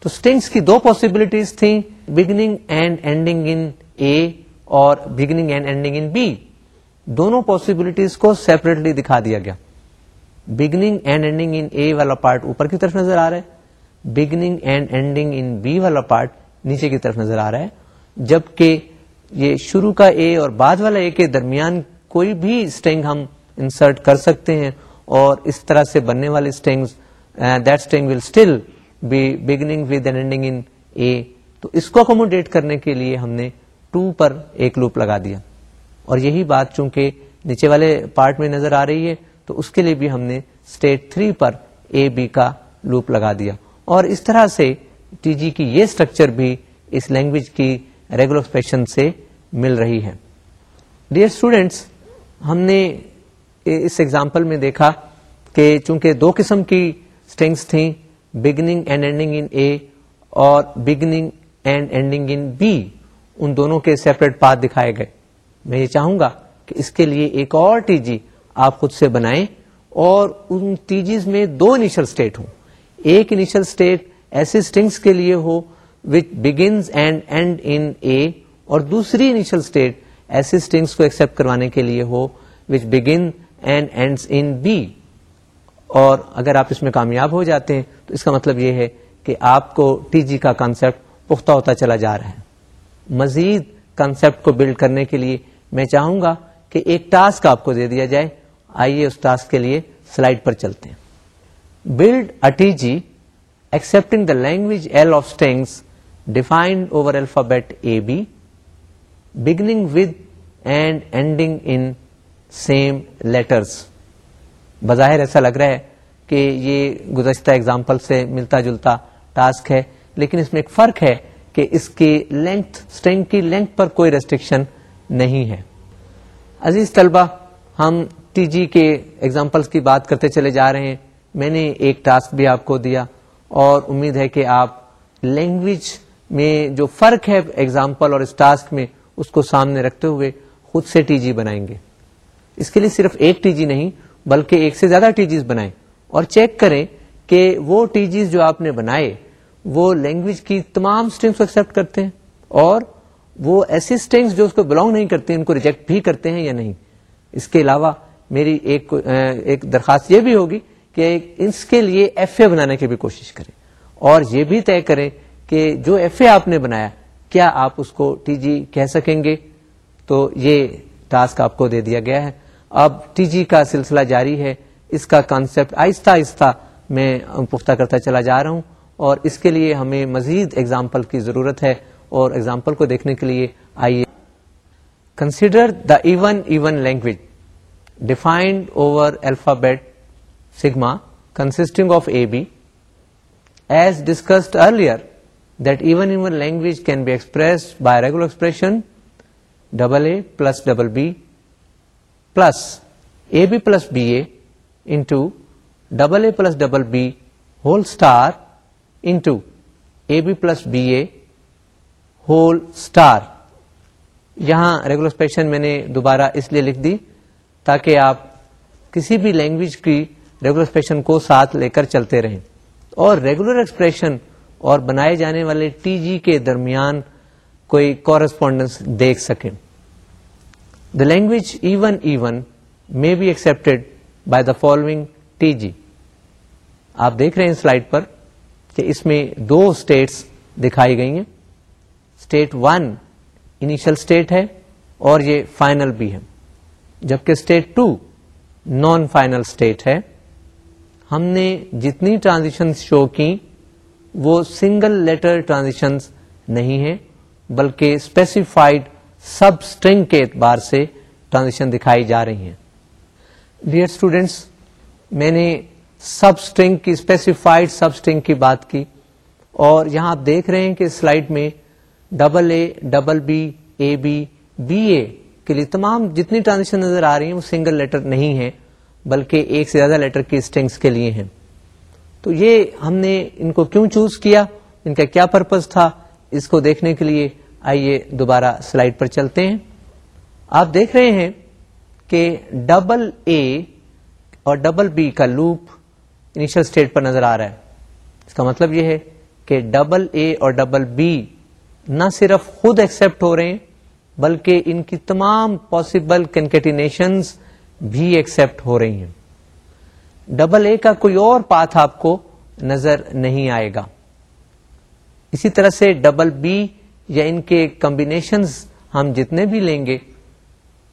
S1: تو اسٹنگس کی دو پاسبلٹیز تھیں beginning and ending in A اور beginning and ending in B دونوں پاسبلٹیز کو سیپریٹلی دکھا دیا گیا۔ Beginning and ending in A والا پارٹ اوپر کی طرف نظر آ رہا ہے beginning and ending in B والا پارٹ نیچے کی طرف نظر آ رہا ہے جبکہ یہ شروع کا اے اور بعد والا اے کے درمیان کوئی بھی اسٹینگ ہم انسرٹ کر سکتے ہیں اور اس طرح سے بننے والے string that string will still be beginning with and ending in A تو اس کو اکوموڈیٹ کرنے کے لیے ہم نے ٹو پر ایک لوپ لگا دیا اور یہی بات چونکہ نیچے والے پارٹ میں نظر آ رہی ہے تو اس کے لیے بھی ہم نے اسٹیٹ تھری پر اے بی کا لوپ لگا دیا۔ اور اس طرح سے ٹی جی کی یہ اسٹرکچر بھی اس لینگویج کی ریگولر ایکسپریشن سے مل رہی ہے۔ ڈیئر اسٹوڈینٹس ہم نے اس ایگزامپل میں دیکھا کہ چونکہ دو قسم کی اسٹنگس تھیں beginning and ending in A اور beginning and ending in B ان دونوں کے سیپریٹ پاتھ دکھائے گئے۔ میں یہ چاہوں گا کہ اس کے لیے ایک اور ٹی جی آپ خود سے بنائیں اور ان ٹی جیز میں دو انیشل اسٹیٹ ہوں۔ ایک انیشل اسٹیٹ ایسے اسٹنگس کے لیے ہو which begins and end in A اور دوسری انیشل اسٹیٹ ایسے اسٹنگس کو ایکسپٹ کروانے کے لیے ہو which begin and end in B اور اگر آپ اس میں کامیاب ہو جاتے ہیں تو اس کا مطلب یہ ہے کہ آپ کو ٹی جی کا کانسیپٹ پختہ ہوتا چلا جا رہا ہے۔ مزید کنسپٹ کو بلڈ کرنے کے لیے میں چاہوں گا کہ ایک ٹاسک آپ کو دے دیا جائے۔ آئیے اس ٹاسک کے لیے سلائڈ پر چلتے ہیں۔ Build a T G accepting the language L of strings defined over alphabet A B beginning with and ending in same letters بظاہر ایسا لگ رہا ہے کہ یہ گزشتہ اگزامپل سے ملتا جلتا ٹاسک ہے، لیکن اس میں ایک فرق ہے کہ اس کی لینتھ اسٹرنگ کی لینتھ پر کوئی ریسٹرکشن نہیں ہے۔ عزیز طلبہ، ہم ٹی جی کے ایگزامپلس کی بات کرتے چلے جا رہے ہیں۔ میں نے ایک ٹاسک بھی آپ کو دیا اور امید ہے کہ آپ لینگویج میں جو فرق ہے ایگزامپل اور اس ٹاسک میں اس کو سامنے رکھتے ہوئے خود سے ٹی جی بنائیں گے۔ اس کے لیے صرف ایک ٹی جی نہیں، بلکہ ایک سے زیادہ ٹی جیز بنائیں اور چیک کریں کہ وہ ٹی جیز جو آپ نے بنائے، وہ لینگویج کی تمام اسٹرنگس کو ایکسپٹ کرتے ہیں اور وہ ایسی اسٹرنگس جو اس کو بلونگ نہیں کرتے، ان کو ریجیکٹ بھی کرتے ہیں یا نہیں۔ اس کے علاوہ میری ایک ایک درخواست یہ بھی ہوگی کہ اس کے لیے ایف اے بنانے کی بھی کوشش کریں اور یہ بھی طے کریں کہ جو ایف اے آپ نے بنایا، کیا آپ اس کو ٹی جی کہہ سکیں گے؟ تو یہ ٹاسک آپ کو دے دیا گیا ہے۔ اب ٹی جی کا سلسلہ جاری ہے۔ اس کا کانسیپٹ آہستہ آہستہ میں پختہ کرتا چلا جا رہا ہوں اور اس کے لیے ہمیں مزید ایگزامپل کی ضرورت ہے اور ایگزامپل کو دیکھنے کے لیے آئیے۔ Consider the even even language defined over alphabet sigma consisting of A B as discussed earlier that even even language can be express by regular expression double A plus double B plus A B plus B A into double A plus double B whole star into A B plus B A whole star یہاں regular expression میں نے دوبارہ اس لیے لکھ دی تاکہ آپ کسی بھی لینگویج کی ریگولر ایکسپریشن کو ساتھ لے کر چلتے رہیں۔ اور ریگولر ایکسپریشن اور بنائے جانے والے ٹی جی کے درمیان کوئی کورسپونڈنس دیکھ سکیں۔ The language even even may be accepted by the following T G آپ دیکھ رہے ہیں سلائڈ پر کہ اس میں دو اسٹیٹس دکھائی گئی ہیں۔ اسٹیٹ ون انیشل اسٹیٹ ہے اور یہ فائنل بھی ہے۔ جبکہ state two non final state ہے، ہم نے جتنی ٹرانزیشن شو کی وہ سنگل لیٹر ٹرانزیشن نہیں ہے بلکہ اسپیسیفائڈ سب اسٹرنگ کے اعتبار سے ٹرانزیکشن دکھائی جا رہی ہیں۔ ڈیئر اسٹوڈینٹس میں نے سب اسٹرنگ کی اسپیسیفائڈ سب اسٹرنگ کی بات کی، اور یہاں آپ دیکھ رہے ہیں کہ سلائڈ میں double A double B A B B A کے لیے تمام جتنی ٹرانزیکشن نظر آ رہی ہیں وہ سنگل لیٹر نہیں ہے بلکہ ایک سے زیادہ لیٹر کی اسٹرنگس کے لیے ہیں۔ تو یہ ہم نے ان کو کیوں چوز کیا؟ ان کا کیا پرپز تھا؟ اس کو دیکھنے کے لیے آئیے دوبارہ سلائڈ پر چلتے ہیں۔ آپ دیکھ رہے ہیں کہ ڈبل اے اور ڈبل بی کا لوپ انیشل اسٹیٹ پر نظر آ رہا ہے۔ اس کا مطلب یہ ہے کہ ڈبل اے اور ڈبل بی نہ صرف خود ایکسپٹ ہو رہے ہیں بلکہ ان کی تمام پاسبل کنکیٹینیشنز بھی ایکسپٹ ہو رہی ہیں۔ ڈبل اے کا کوئی اور پاتھ آپ کو نظر نہیں آئے گا۔ اسی طرح سے ڈبل بی یا ان کے کمبینیشنز ہم جتنے بھی لیں گے،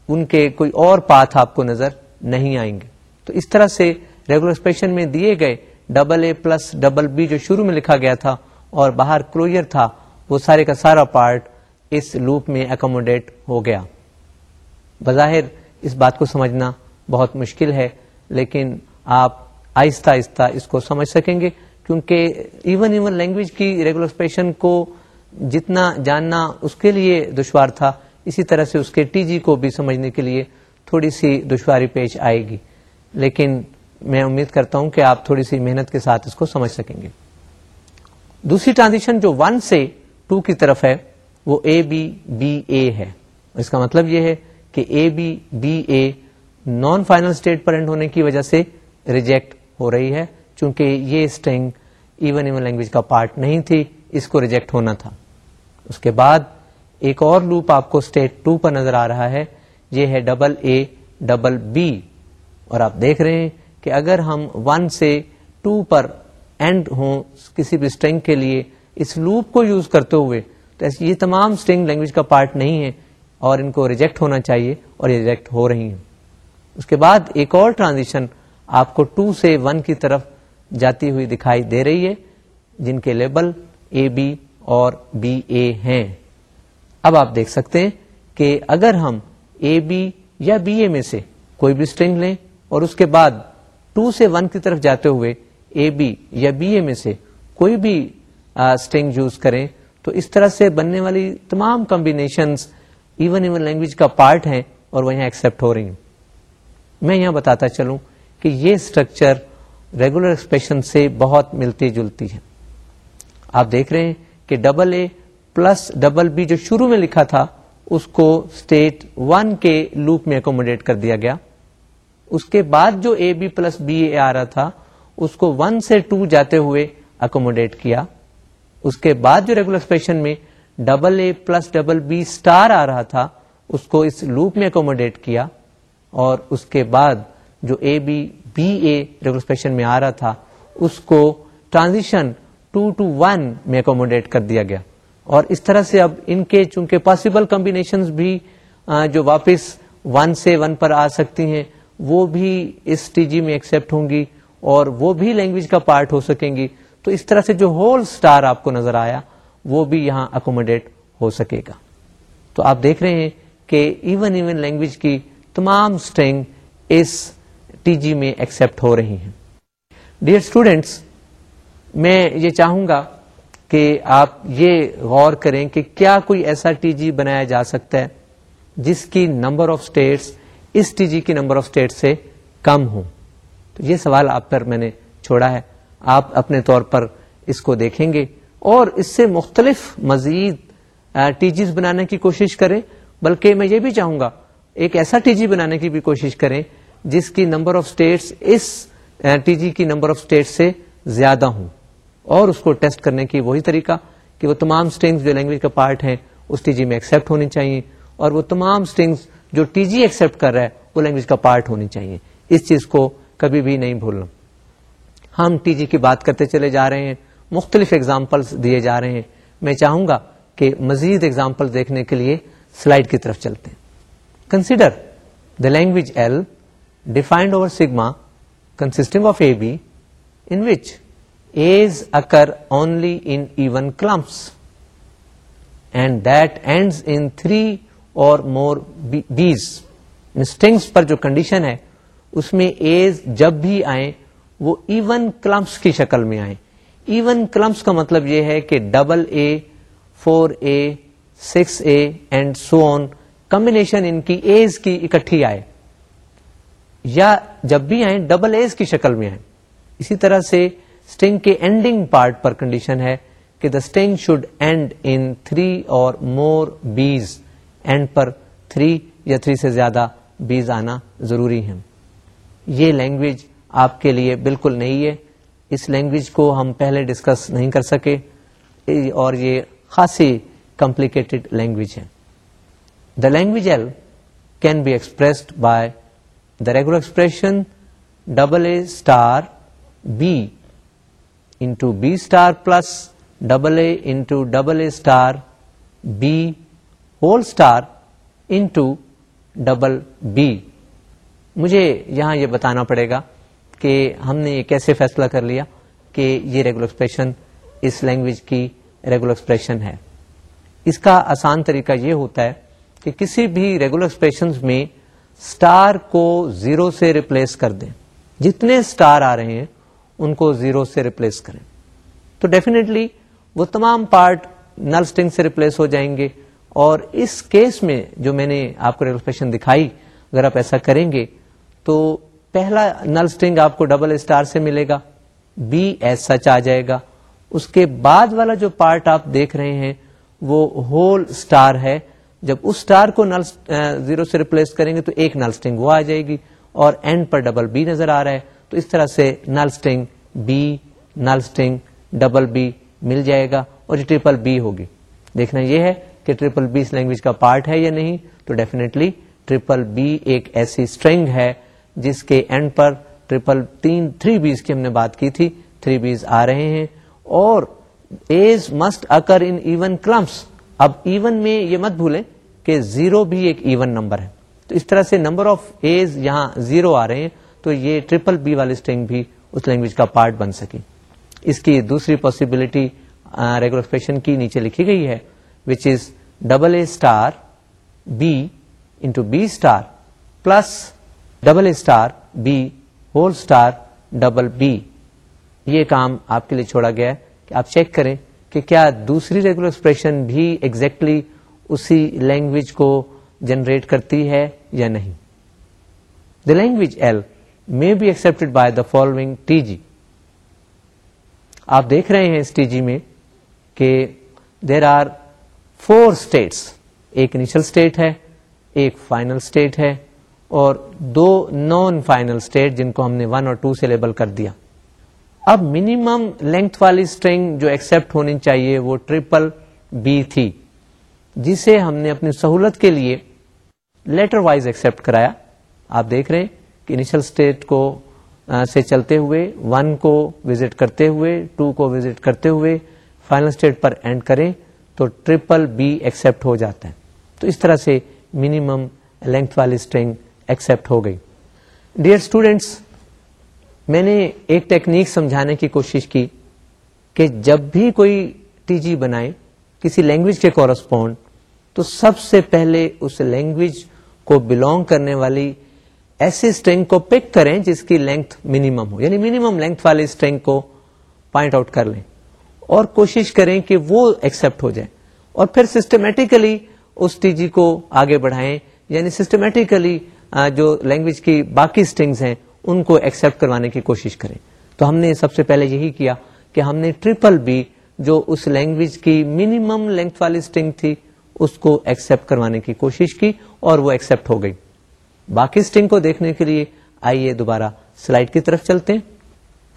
S1: ان کے کوئی اور پاتھ آپ کو نظر نہیں آئیں گے۔ تو اس طرح سے ریگولر ایکسپریشن میں دیے گئے double A plus double B جو شروع میں لکھا گیا تھا اور باہر کلوئر تھا، وہ سارے کا سارا پارٹ اس لوپ میں اکوموڈیٹ ہو گیا۔ بظاہر اس بات کو سمجھنا بہت مشکل ہے، لیکن آپ آہستہ آہستہ اس کو سمجھ سکیں گے، کیونکہ ایون ایون لینگویج کی ریگولر کو جتنا جاننا اس کے لیے دشوار تھا، اسی طرح سے اس کے ٹی جی کو بھی سمجھنے کے لیے تھوڑی سی دشواری پیش آئے گی۔ لیکن میں امید کرتا ہوں کہ آپ تھوڑی سی محنت کے ساتھ اس کو سمجھ سکیں گے۔ دوسری ٹرانزیشن جو ون سے ٹو کی طرف ہے وہ اے بی بی اے ہے۔ اس کا مطلب یہ ہے کہ A B B A non final state per end ہونے کی وجہ سے ریجیکٹ ہو رہی ہے، چونکہ یہ اسٹرنگ ایون ایون لینگویج کا پارٹ نہیں تھی، اس کو ریجیکٹ ہونا تھا۔ اس کے بعد ایک اور لوپ آپ کو اسٹیٹ ٹو پر نظر آ رہا ہے، یہ ہے ڈبل اے ڈبل بی اور آپ دیکھ رہے ہیں کہ اگر ہم ون سے ٹو پر اینڈ ہوں کسی بھی اسٹرنگ کے لیے، اس لوپ کو یوز کرتے ہوئے تو یہ تمام اسٹرنگ لینگویج کا پارٹ نہیں ہے اور ان کو ریجیکٹ ہونا چاہیے اور یہ ریجیکٹ ہو رہی ہیں۔ اس کے بعد ایک اور ٹرانزیشن آپ کو ٹو سے ون کی طرف جاتی ہوئی دکھائی دے رہی ہے، جن کے لیبل اے بی اور بی اے ہیں۔ اب آپ دیکھ سکتے ہیں کہ اگر ہم اے بی یا بی اے میں سے کوئی بھی اسٹرنگ لیں اور اس کے بعد ٹو سے ون کی طرف جاتے ہوئے اے بی یا بی اے میں سے کوئی بھی اسٹرنگ یوز کریں تو اس طرح سے بننے والی تمام کمبینیشنز ایون ایون لینگویج کا پارٹ ہیں اور وہ یہاں ایکسپٹ ہو رہی ہیں۔ میں یہاں بتاتا چلوں کہ یہ اسٹرکچر ریگولر ایکسپریشن سے بہت ملتی جلتی ہے۔ آپ دیکھ رہے ہیں کہ double A plus double B جو شروع میں لکھا تھا، اس کو اسٹیٹ ون کے لوپ میں اکوموڈیٹ کر دیا گیا۔ اس کے بعد جو A B plus B A آ رہا تھا، اس کو ون سے ٹو جاتے ہوئے اکوموڈیٹ کیا۔ اس کے بعد جو ریگولر ایکسپریشن میں double A plus double B star آ رہا تھا، اس کو اس لوپ میں اکوموڈیٹ کیا اور اس کے بعد جو اے بی بی اے ریگولسپیشن میں آ رہا تھا، اس کو ٹرانزیشن ٹو ٹو ون میں اکوموڈیٹ کر دیا گیا۔ اور اس طرح سے اب ان کے چونکہ پاسبل کمبینیشن بھی جو واپس ون سے ون پر آ سکتی ہیں، وہ بھی اس ٹی جی میں ایکسپٹ ہوں گی اور وہ بھی لینگویج کا پارٹ ہو سکیں گی۔ تو اس طرح سے جو ہول اسٹار آپ کو نظر آیا، وہ بھی یہاں اکوموڈیٹ ہو سکے گا۔ تو آپ دیکھ رہے ہیں کہ ایون ایون لینگویج کی تمام اسٹرنگ اس ٹی جی میں ایکسپٹ ہو رہی ہیں۔ ڈیئر اسٹوڈینٹس میں یہ چاہوں گا کہ آپ یہ غور کریں کہ کیا کوئی ایسا ٹی جی بنایا جا سکتا ہے جس کی نمبر آف اسٹیٹس اس ٹی جی کی نمبر آف اسٹیٹ سے کم ہوں۔ تو یہ سوال آپ پر میں نے چھوڑا ہے۔ آپ اپنے طور پر اس کو دیکھیں گے اور اس سے مختلف مزید ٹی جیز بنانے کی کوشش کریں۔ بلکہ میں یہ بھی چاہوں گا، ایک ایسا ٹی جی بنانے کی بھی کوشش کریں جس کی نمبر آف اسٹیٹس اس ٹی جی کی نمبر آف اسٹیٹ سے زیادہ ہوں۔ اور اس کو ٹیسٹ کرنے کی وہی طریقہ کہ وہ تمام اسٹنگس جو لینگویج کا پارٹ ہیں، اس ٹی جی میں ایکسپٹ ہونی چاہیے اور وہ تمام اسٹنگس جو ٹی جی ایکسپٹ کر رہا ہے، وہ لینگویج کا پارٹ ہونی چاہیے۔ اس چیز کو کبھی بھی نہیں بھولنا۔ ہم ٹی جی کی بات کرتے چلے جا رہے ہیں، مختلف ایگزامپلس دیے جا رہے ہیں۔ میں چاہوں گا کہ مزید ایگزامپل دیکھنے کے لیے سلائڈ کی طرف چلتے ہیں۔ Consider the language L defined over sigma consisting of A B in which A's occur only in even columns and that ends in three or more B's stings پر جو کنڈیشن ہے، اس میں ایز جب بھی آئیں وہ ایون کلمس کی شکل میں آئیں۔ ایون کلمس کا مطلب یہ ہے کہ double A four A six A and so on combination ان کی ایز کی اکٹھی آئے۔ یا جب بھی آئیں ڈبل ایز کی شکل میں آئے اسی طرح سے اسٹنگ کے اینڈنگ پارٹ پر کنڈیشن ہے کہ the string should end in three or more B's end per three یا تھری سے زیادہ بیز آنا ضروری ہے یہ لینگویج آپ کے لیے بالکل نہیں ہے۔ اس لینگویج کو ہم پہلے ڈسکس نہیں کر سکے۔ اور یہ خاصی کمپلیکیٹڈ لینگویج ہے۔ The language L can be expressed by the regular expression double A star B into B star plus double A into double A star B whole star into double B مجھے یہاں یہ بتانا پڑے گا۔ کہ ہم نے یہ کیسے فیصلہ کر لیا کہ یہ ریگولر ایکسپریشن اس لینگویج کی ریگولر ایکسپریشن ہے۔ اس کا آسان طریقہ یہ ہوتا ہے کہ کسی بھی ریگولر ایکسپریشن میں اسٹار کو زیرو سے ریپلیس کر دیں۔ جتنے اسٹار آ رہے ہیں، ان کو زیرو سے ریپلیس کریں۔ تو ڈیفینیٹلی وہ تمام پارٹ نل اسٹنگ سے ریپلیس ہو جائیں گے۔ اور اس کیس میں جو میں نے آپ کو ریگولر دکھائی، اگر آپ ایسا کریں گے، تو پہلا نل اسٹنگ آپ کو ڈبل اسٹار سے ملے گا بی ایس سچ آ جائے گا۔ اس کے بعد والا جو پارٹ آپ دیکھ رہے ہیں، وہ ہول اسٹار ہے۔ جب اس اسٹار کو نل زیرو سے ریپلیس کریں گے تو ایک نل اسٹنگ وہ آ جائے گی۔ اور اینڈ پر ڈبل بی نظر آ رہا ہے، تو اس طرح سے null string B null string double B مل جائے گا اور یہ ٹریپل بی ہوگی۔ دیکھنا یہ ہے کہ ٹریپل بی اس لینگویج کا پارٹ ہے یا نہیں، تو ڈیفینیٹلی ٹریپل بی ایک ایسی اسٹرنگ ہے جس کے اینڈ پر ٹریپل تین تھری بیز کی ہم نے بات کی تھی تھری بیز آ رہے ہیں۔ اور A's must occur in even columns اب ایون میں یہ مت بھولیں کہ زیرو بھی ایک ایون نمبر ہے۔ تو اس طرح سے نمبر آف ایز یہاں زیرو آ رہے ہیں۔ تو یہ ٹریپل بی والی اسٹرنگ بھی اس لینگویج کا پارٹ بن سکی۔ اس کی دوسری پاسبلٹی ریگولر کی نیچے لکھی گئی ہے which is double A star B into B star plus double star B whole star double B یہ کام آپ کے لیے چھوڑا گیا ہے کہ آپ چیک کریں کہ کیا دوسری ریگولر ایکسپریشن بھی ایگزیکٹلی اسی لینگویج کو جنریٹ کرتی ہے یا نہیں. The language L may be accept by the following T G آپ دیکھ رہے ہیں اس ٹی جی میں کہ دیر آر فور اسٹیٹس ایک انیشل اسٹیٹ ہے، ایک فائنل اسٹیٹ ہے اور دو نان فائنل اسٹیٹ جن کو ہم نے ون اور ٹو سے لیبل کر دیا۔ اب منیمم لینتھ والی اسٹرنگ جو ایکسپٹ ہونی چاہیے وہ ٹریپل بی تھی، جسے ہم نے اپنی سہولت کے لیے لیٹر وائز ایکسپٹ کرایا۔ آپ دیکھ رہے ہیں کہ انیشل اسٹیٹ کو سے چلتے ہوئے ون کو وزٹ کرتے ہوئے ٹو کو وزٹ کرتے ہوئے فائنل اسٹیٹ پر اینڈ کریں تو ٹریپل بی ایکسپٹ ہو جاتا ہے۔ تو اس طرح سے منیمم لینتھ والی اسٹرنگ ایکسپٹ ہو گئی۔ ڈیئر اسٹوڈینٹس میں نے ایک ٹیکنیک سمجھانے کی کوشش کی کہ جب بھی کوئی ٹی جی بنائے، کسی لینگویج کے کورسپونڈ تو سب سے پہلے اس لینگویج کو بلونگ کرنے والی ایسی اسٹرنگ کو پک کریں جس کی لینتھ منیمم ہو۔ یعنی منیمم لینتھ والی اسٹرنگ کو پوائنٹ آؤٹ کر لیں۔ اور کوشش کریں کہ وہ ایکسپٹ ہو جائے۔ اور پھر سسٹمیٹیکلی اس ٹی جی کو آگے بڑھائیں۔ یعنی سسٹمیٹیکلی جو لینگویج کی باقی اسٹرنگس ہیں، ان کو ایکسپٹ کروانے کی کوشش کریں۔ تو ہم نے سب سے پہلے یہی کیا کہ ہم نے ٹریپل بی جو اس لینگویج کی منیمم لینتھ والی اسٹرنگ تھی، اس کو ایکسپٹ کروانے کی کوشش کی اور وہ ایکسپٹ ہو گئی۔ باقی اسٹرنگ کو دیکھنے کے لیے آئیے دوبارہ سلائڈ کی طرف چلتے ہیں۔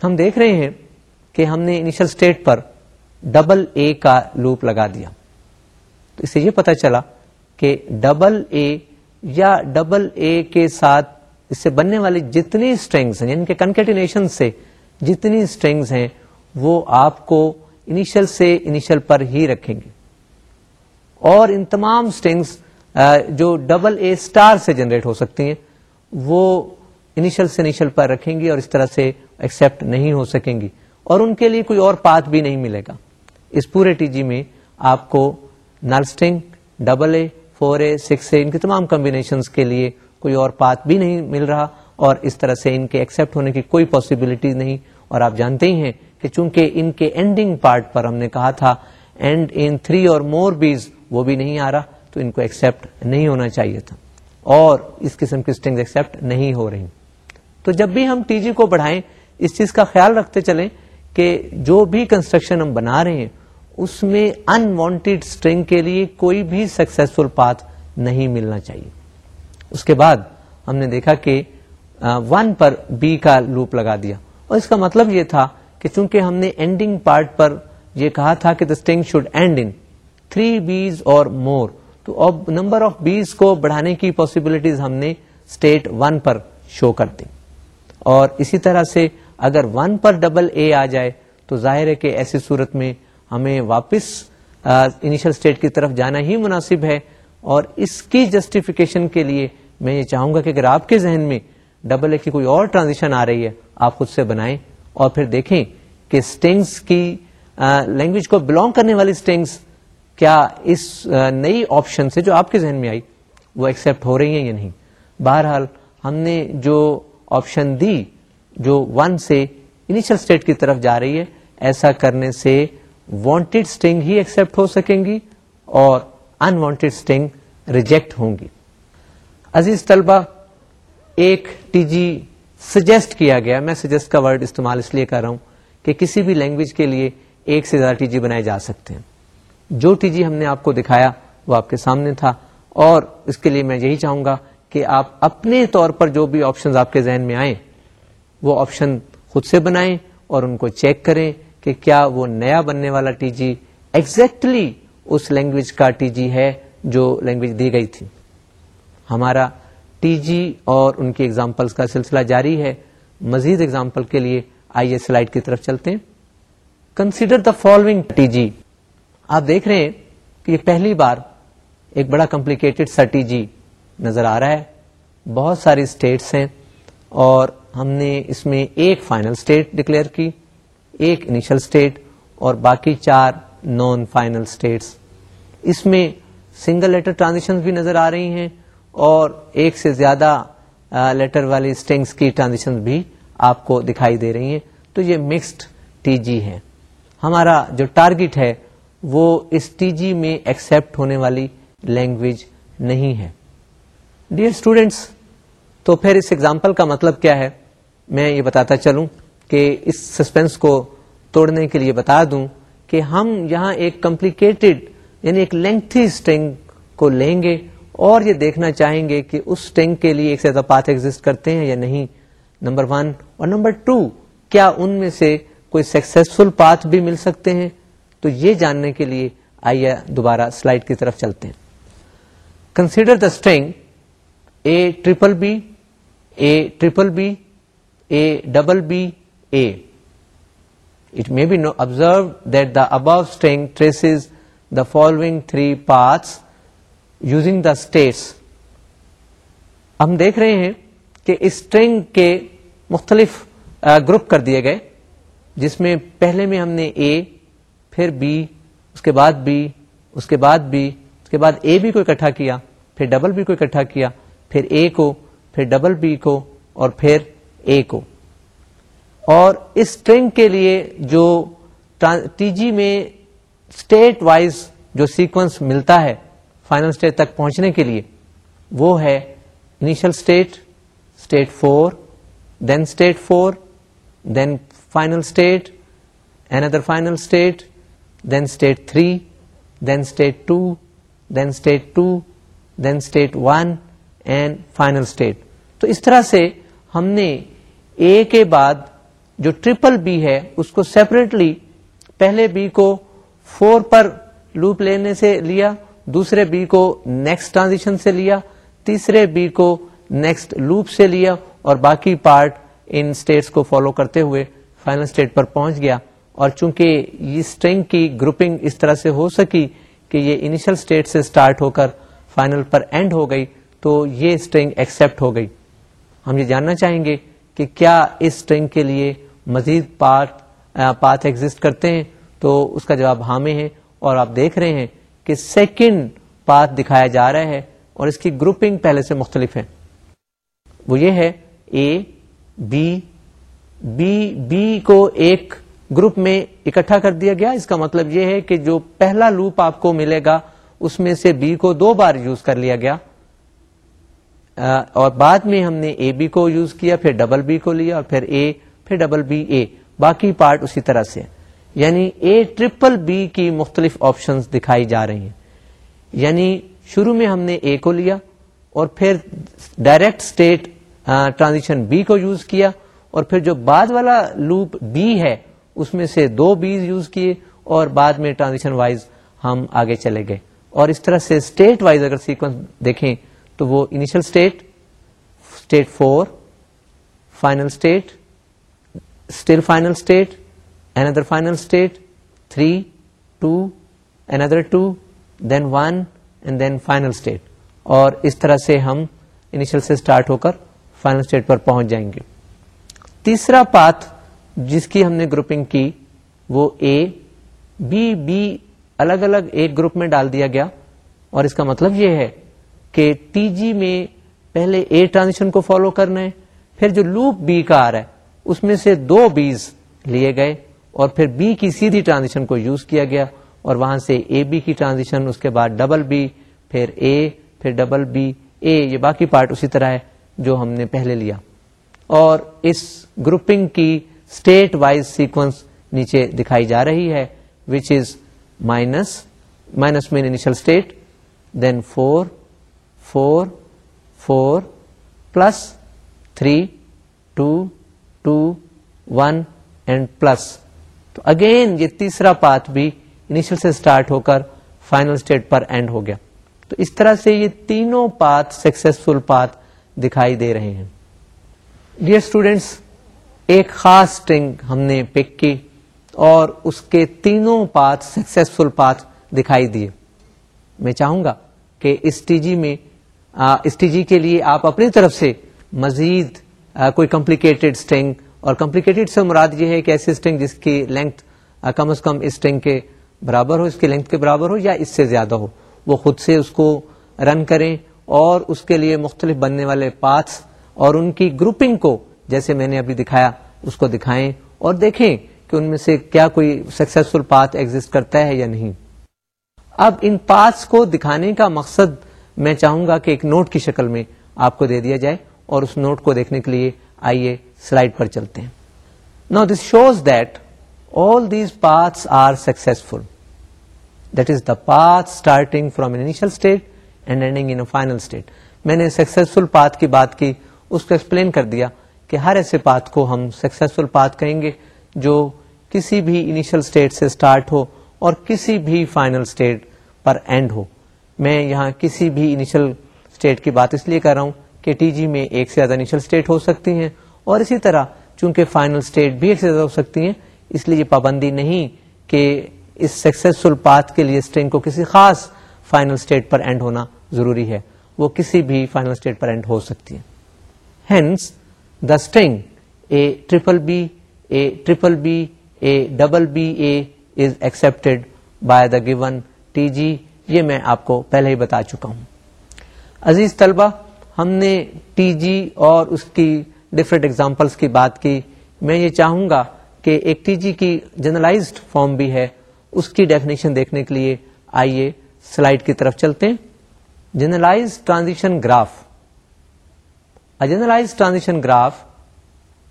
S1: ہم دیکھ رہے ہیں کہ ہم نے انیشل اسٹیٹ پر ڈبل اے کا لوپ لگا دیا۔ تو اس سے یہ پتا چلا کہ ڈبل اے یا ڈبل اے کے ساتھ اس سے بننے والی جتنی اسٹرنگس ہیں یعنی کہ کنکیٹینیشن سے جتنی اسٹرنگس ہیں، وہ آپ کو انیشل سے انیشل پر ہی رکھیں گے۔ اور ان تمام اسٹرنگس جو ڈبل اے اسٹار سے جنریٹ ہو سکتی ہیں، وہ انیشل سے انیشل پر رکھیں گی اور اس طرح سے ایکسپٹ نہیں ہو سکیں گی۔ اور ان کے لیے کوئی اور پاتھ بھی نہیں ملے گا۔ اس پورے ٹی جی میں آپ کو null string double A four A, six A, ان کے تمام کمبینیشن کے لیے کوئی اور پاتھ بھی نہیں مل رہا اور اس طرح سے ان کے ایکسپٹ ہونے کی کوئی پاسبلٹی نہیں۔ اور آپ جانتے ہی ہیں کہ چونکہ ان کے اینڈنگ پارٹ پر ہم نے کہا تھا end in three or more B's وہ بھی نہیں آ رہا، تو ان کو ایکسپٹ نہیں ہونا چاہیے تھا۔ اور اس قسم کی اسٹنگ ایکسپٹ نہیں ہو رہی۔ تو جب بھی ہم ٹی جی کو بڑھائیں، اس چیز کا خیال رکھتے چلیں کہ جو بھی کنسٹرکشن ہم بنا رہے ہیں اس میں انوانٹیڈ اسٹرنگ کے لیے کوئی بھی سکسیسفل پاتھ نہیں ملنا چاہیے۔ اس کے بعد ہم نے دیکھا کہ ون پر بی کا لوپ لگا دیا۔ اور اس کا مطلب یہ تھا کہ چونکہ ہم نے اینڈنگ پارٹ پر یہ کہا تھا کہ the string should end in three B's or more تو اب نمبر آف بیز کو بڑھانے کی پاسبلٹیز ہم نے اسٹیٹ ون پر شو کر دی۔ اور اسی طرح سے اگر ون پر ڈبل اے آ جائے، تو ظاہر ہے کہ ایسی صورت میں ہمیں واپس انیشل اسٹیٹ کی طرف جانا ہی مناسب ہے۔ اور اس کی جسٹیفیکیشن کے لیے میں یہ چاہوں گا کہ اگر آپ کے ذہن میں ڈبل اے کی کوئی اور ٹرانزیشن آ رہی ہے، آپ خود سے بنائیں۔ اور پھر دیکھیں کہ اسٹنگس کی لینگویج کو بلونگ کرنے والی اسٹنگس کیا اس نئی آپشن سے جو آپ کے ذہن میں آئی، وہ ایکسپٹ ہو رہی ہیں یا نہیں؟ بہرحال ہم نے جو آپشن دی، جو ون سے انیشل اسٹیٹ کی طرف جا رہی ہے، ایسا کرنے سے وانٹیڈ اسٹنگ ہی ایکسپٹ ہو سکیں گی اور انوانٹیڈ اسٹنگ ریجیکٹ ہوں گی۔ عزیز طلبہ، ایک ٹی جی سجیسٹ کیا گیا۔ میں سجیسٹ کا ورڈ استعمال اس لیے کر رہا ہوں کہ کسی بھی لینگویج کے لیے ایک سے زیادہ ٹی جی بنائے جا سکتے ہیں۔ جو ٹی جی ہم نے آپ کو دکھایا وہ آپ کے سامنے تھا۔ اور اس کے لیے میں یہی چاہوں گا کہ آپ اپنے طور پر جو بھی آپشن آپ کے ذہن میں آئیں، وہ آپشن خود سے بنائیں اور ان کو چیک کریں۔ کہ کیا وہ نیا بننے والا ٹی جی ایگزیکٹلی اس لینگویج کا ٹی جی ہے جو لینگویج دی گئی تھی۔ ہمارا ٹی جی اور ان کی ایگزامپلس کا سلسلہ جاری ہے۔ مزید ایگزامپل کے لیے آئیے سلائڈ کی طرف چلتے ہیں۔ Consider the following T G. آپ دیکھ رہے ہیں کہ یہ پہلی بار ایک بڑا کمپلیکیٹڈ سا ٹی جی نظر آ رہا ہے۔ بہت ساری اسٹیٹس ہیں اور ہم نے اس میں ایک فائنل اسٹیٹ ڈکلیئر کی۔ ایک انیشل اسٹیٹ اور باقی چار نان فائنل اسٹیٹس اس میں سنگل لیٹر ٹرانزیکشن بھی نظر آ رہی ہیں اور ایک سے زیادہ لیٹر والی اسٹنگس کی ٹرانزیکشن بھی آپ کو دکھائی دے رہی ہیں۔ تو یہ مکسڈ ٹی جی ہے ہمارا جو ٹارگٹ ہے وہ اس ٹی جی میں ایکسپٹ ہونے والی لینگویج نہیں ہے۔ ڈیئر اسٹوڈینٹس تو پھر اس ایگزامپل کا مطلب کیا ہے؟ میں یہ بتاتا چلوں۔ کہ اس سسپینس کو توڑنے کے لیے بتا دوں کہ ہم یہاں ایک کمپلیکیٹڈ یعنی ایک لینتھی اسٹنگ کو لیں گے اور یہ دیکھنا چاہیں گے کہ اس اسٹنگ کے لیے ایک سے زیادہ پاتھ ایگزٹ کرتے ہیں یا نہیں نمبر ون اور نمبر ٹو کیا ان میں سے کوئی سکسیسفل پاتھ بھی مل سکتے ہیں؟ تو یہ جاننے کے لیے آئیے دوبارہ سلائڈ کی طرف چلتے ہیں۔ Consider the string A triple B A triple B A double B A it may be now observe that the above string traces the following three parts using the states ہم دیکھ رہے ہیں کہ string کے مختلف group کر دیے گئے، جس میں پہلے میں ہم نے اے پھر بی اس کے بعد بی اس کے بعد بی اس کے بعد اے بی کو اکٹھا کیا، پھر ڈبل بی کو اکٹھا کیا، پھر اے کو، پھر ڈبل بی کو اور پھر اے کو۔ اور اس اسٹرنگ کے لیے جو ٹی جی میں اسٹیٹ وائز جو سیکوینس ملتا ہے فائنل اسٹیٹ تک پہنچنے کے لیے، وہ ہے initial state state four, then state four, then final state another final state then state three, then state two, then state two, then state one and final state تو اس طرح سے ہم نے اے کے بعد جو ٹریپل بی ہے، اس کو سیپریٹلی پہلے بی کو فور پر لوپ لینے سے لیا، دوسرے بی کو نیکسٹ ٹرانزیشن سے لیا، تیسرے بی کو نیکسٹ لوپ سے لیا اور باقی پارٹ ان اسٹیٹس کو فالو کرتے ہوئے فائنل اسٹیٹ پر پہنچ گیا۔ اور چونکہ یہ اسٹرنگ کی گروپنگ اس طرح سے ہو سکی کہ یہ انیشل اسٹیٹ سے اسٹارٹ ہو کر فائنل پر اینڈ ہو گئی، تو یہ اسٹرنگ ایکسپٹ ہو گئی۔ ہم یہ جاننا چاہیں گے کہ کیا اس اسٹرنگ کے لیے مزید پارٹ پاتھ ایگزٹ کرتے ہیں تو اس کا جواب ہاں میں ہے اور آپ دیکھ رہے ہیں کہ سیکنڈ پاتھ دکھایا جا رہا ہے اور اس کی گروپنگ پہلے سے مختلف ہے۔ وہ یہ ہے اے بی بی بی کو ایک گروپ میں اکٹھا کر دیا گیا۔ اس کا مطلب یہ ہے کہ جو پہلا لوپ آپ کو ملے گا، اس میں سے بی کو دو بار یوز کر لیا گیا۔ اور بعد میں ہم نے اے بی کو یوز کیا، پھر ڈبل بی کو لیا، اور پھر اے پھر ڈبل بی اے، باقی پارٹ اسی طرح سے۔ یعنی اے ٹریپل بی کی مختلف آپشنز دکھائی جا رہی ہیں۔ یعنی شروع میں ہم نے اے کو لیا اور پھر ڈائریکٹ اسٹیٹ ٹرانزیکشن بی کو یوز کیا اور پھر جو بعد والا لوپ بی ہے، اس میں سے دو بیز یوز کیے اور بعد میں ٹرانزیکشن وائز ہم آگے چلے گئے۔ اور اس طرح سے اسٹیٹ وائز اگر سیکوینس دیکھیں تو وہ initial state state four final state still final state another final state three two another two then one and then final state اور اس طرح سے ہم انیشل سے اسٹارٹ ہو کر فائنل اسٹیٹ پر پہنچ جائیں گے تیسرا پاتھ جس کی ہم نے گروپنگ کی وہ اے بی بی الگ الگ ایک گروپ میں ڈال دیا گیا اور اس کا مطلب یہ ہے کہ ٹی جی میں پہلے اے ٹرانزیشن کو فالو کرنا ہے پھر جو لوپ بی کا آ رہا ہے اس میں سے دو بیز لیے گئے اور پھر بی کی سیدھی ٹرانزیشن کو یوز کیا گیا اور وہاں سے اے بی کی ٹرانزیشن، اس کے بعد ڈبل بی، پھر اے، پھر ڈبل بی، اے، یہ باقی پارٹ اسی طرح ہے جو ہم نے پہلے لیا۔ اور اس گروپنگ کی اسٹیٹ وائز سیکوینس نیچے دکھائی جا رہی ہے which is minus minus main initial state then four four four plus three two two one and plus تو اگین یہ تیسرا پاتھ بھی انیشل سے اسٹارٹ ہو کر فائنل اسٹیٹ پر اینڈ ہو گیا تو اس طرح سے یہ تینوں پاتھ سکسیسفل پاتھ دکھائی دے رہے ہیں۔ ڈیئر اسٹوڈینٹس ایک خاص اسٹرنگ ہم نے پک کی اور اس کے تینوں پاتھ سکسیسفل پاتھ دکھائی دیے۔ میں چاہوں گا کہ اس ٹی جی میں اس ٹی جی کے لیے آپ اپنی طرف سے مزید کوئی کمپلیکیٹڈ اسٹرنگ اور کمپلیکیٹڈ سے مراد یہ ہے کہ ایسی اسٹرنگ جس کی لینتھ کم از کم اس اسٹرنگ کے برابر ہو، اس کی لینتھ کے برابر ہو یا اس سے زیادہ ہو۔ وہ خود سے اس کو رن کریں اور اس کے لیے مختلف بننے والے پاتھس اور ان کی گروپنگ کو، جیسے میں نے ابھی دکھایا، اس کو دکھائیں اور دیکھیں کہ ان میں سے کیا کوئی سکسیسفل پاتھ ایگزٹ کرتا ہے یا نہیں۔ اب ان پاتھس کو دکھانے کا مقصد میں چاہوں گا کہ ایک نوٹ کی شکل میں آپ کو دے دیا جائے۔ اور اس نوٹ کو دیکھنے کے لیے آئیے سلائڈ پر چلتے ہیں۔ نا this shows that all these paths are successful that is the path starting from initial state and ending in final state میں نے سکسیسفل پاتھ کی بات کی، اس کو ایکسپلین کر دیا کہ ہر ایسے پاتھ کو ہم سکسیسفل پاتھ کہیں گے جو کسی بھی انیشل اسٹیٹ سے اسٹارٹ ہو اور کسی بھی فائنل اسٹیٹ پر اینڈ ہو۔ میں یہاں کسی بھی انیشل اسٹیٹ کی بات اس لیے کر رہا ہوں کہ ٹی جی میں ایک سے زیادہ انیشل اسٹیٹ ہو سکتی ہیں اور اسی طرح چونکہ فائنل اسٹیٹ بھی ایک سے زیادہ ہو سکتی ہیں، اس لیے یہ پابندی نہیں کہ اس سکسیسفل پاتھ کے لیے اسٹرنگ کو کسی خاص فائنل اسٹیٹ پر اینڈ ہونا ضروری ہے۔ وہ کسی بھی فائنل اسٹیٹ پر اینڈ ہو سکتی ہے hence the string a triple b a triple b a double b a is accepted by the given T G یہ میں آپ کو پہلے ہی بتا چکا ہوں۔ عزیز طلبہ ہم نے ٹی جی اور اس کی ڈفرینٹ ایگزامپلس کی بات کی۔ میں یہ چاہوں گا کہ ایک ٹی جی کی جنرلائزڈ فارم بھی ہے۔ اس کی ڈیفینیشن دیکھنے کے لیے آئیے۔ سلائڈ کی طرف چلتے ہیں۔ Generalize transition graph generalize transition graph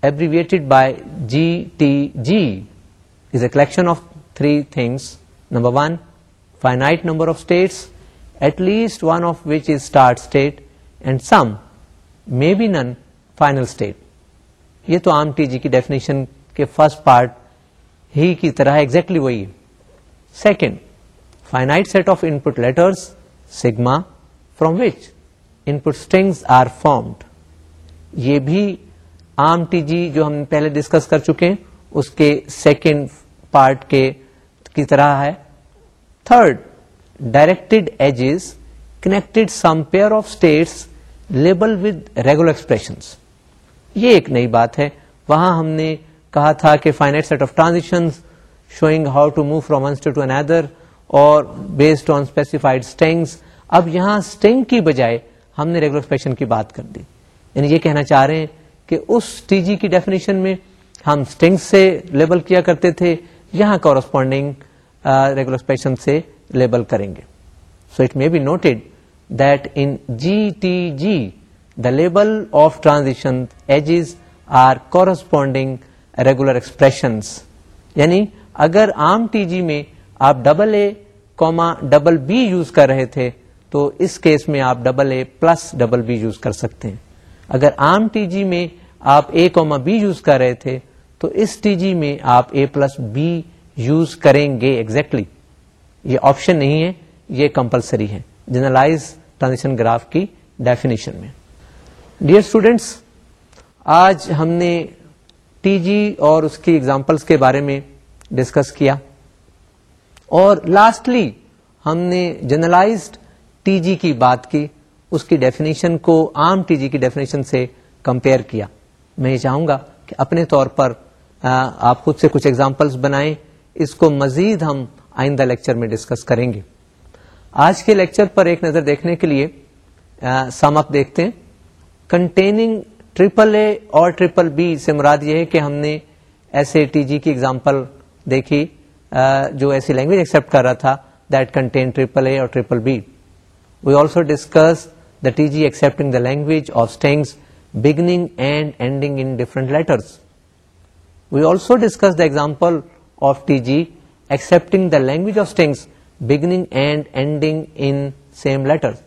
S1: abbreviated by G T G is a collection of three things number one finite number of states at least one of which is start state and some may be non final state یہ تو عام T G کی definition کے first part ہی کی طرح exactly وہی second finite set of input letters sigma from which input are formed یہ بھی عام ٹی جی جو ہم پہلے ڈسکس کر چکے ہیں، اس کے سیکنڈ پارٹ کے کی طرح ہے. Third directed edges connected some pair of states label with regular expression یہ ایک نئی بات ہے۔ وہاں ہم نے کہا تھا کہ finite set of transaction showing how to move from to اندر اور بیسڈ آن اسپیسیفائڈ اسٹینگس اب یہاں اسٹینگ کی بجائے ہم نے ریگولر ایکسپریشن کی بات کر دی۔ یعنی یہ کہنا چاہ رہے ہیں کہ اس ٹی جی کی ڈیفینیشن میں ہم اسٹنگ سے لیبل کیا کرتے تھے۔ یہاں کورسپونڈنگ ریگولر ایکسپریشن سے لیبل کریں گے۔ So it may be noted that in G T G the label of transition edges are corresponding regular expressions یعنی اگر عام ٹی جی میں آپ double a comma double b use کر رہے تھے تو اس کیس میں آپ double a plus double b use کر سکتے ہیں اگر عام ٹی جی میں آپ اے کوما بی یوز کر رہے تھے تو اس ٹی جی میں آپ اے پلس بی یوز کریں گے ایگزیکٹلی exactly. یہ آپشن نہیں ہے یہ کمپلسری ہے جنرلائز ٹرانزیکشن گراف کی ڈیفینیشن میں۔ ڈیئر اسٹوڈینٹس آج ہم نے ٹی جی اور اس کی ایگزامپلس کے بارے میں ڈسکس کیا۔ اور لاسٹلی ہم نے جنرلائزڈ ٹی جی کی بات کی، اس کی ڈیفینیشن کو عام ٹی جی کی ڈیفینیشن سے کمپیئر کیا۔ میں یہ چاہوں گا کہ اپنے طور پر آپ خود سے کچھ ایگزامپلس بنائیں، اس کو مزید ہم آئندہ لیکچر میں ڈسکس کریں گے۔ آج کے لیکچر پر ایک نظر دیکھنے کے لیے سم اپ دیکھتے ہیں کنٹیننگ ٹریپل اے اور ٹریپل بی سے مراد یہ ہے کہ ہم نے ایسے ٹی جی کی ایگزامپل دیکھی جو ایسی لینگویج ایکسپٹ کر رہا تھا دیٹ کنٹین ٹریپل اے اور triple b we also discuss the TG accepting the language of strings beginning and ending in different letters. We also discussed the example of TG accepting the language of strings beginning and ending in same letters.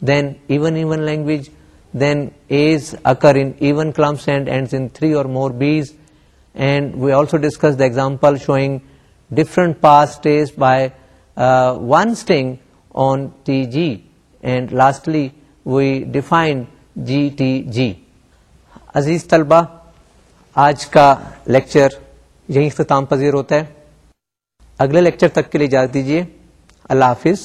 S1: Then even language, then A's occur in even clumps and ends in 3 or more B's. And we also discussed the example showing different paths traced by uh, one string on TG. And lastly we define G T G عزیز طلبہ آج کا lecture یہی اختتام پذیر ہوتا ہے اگلے lecture تک کے لیے اجازت دیجیے اللہ حافظ۔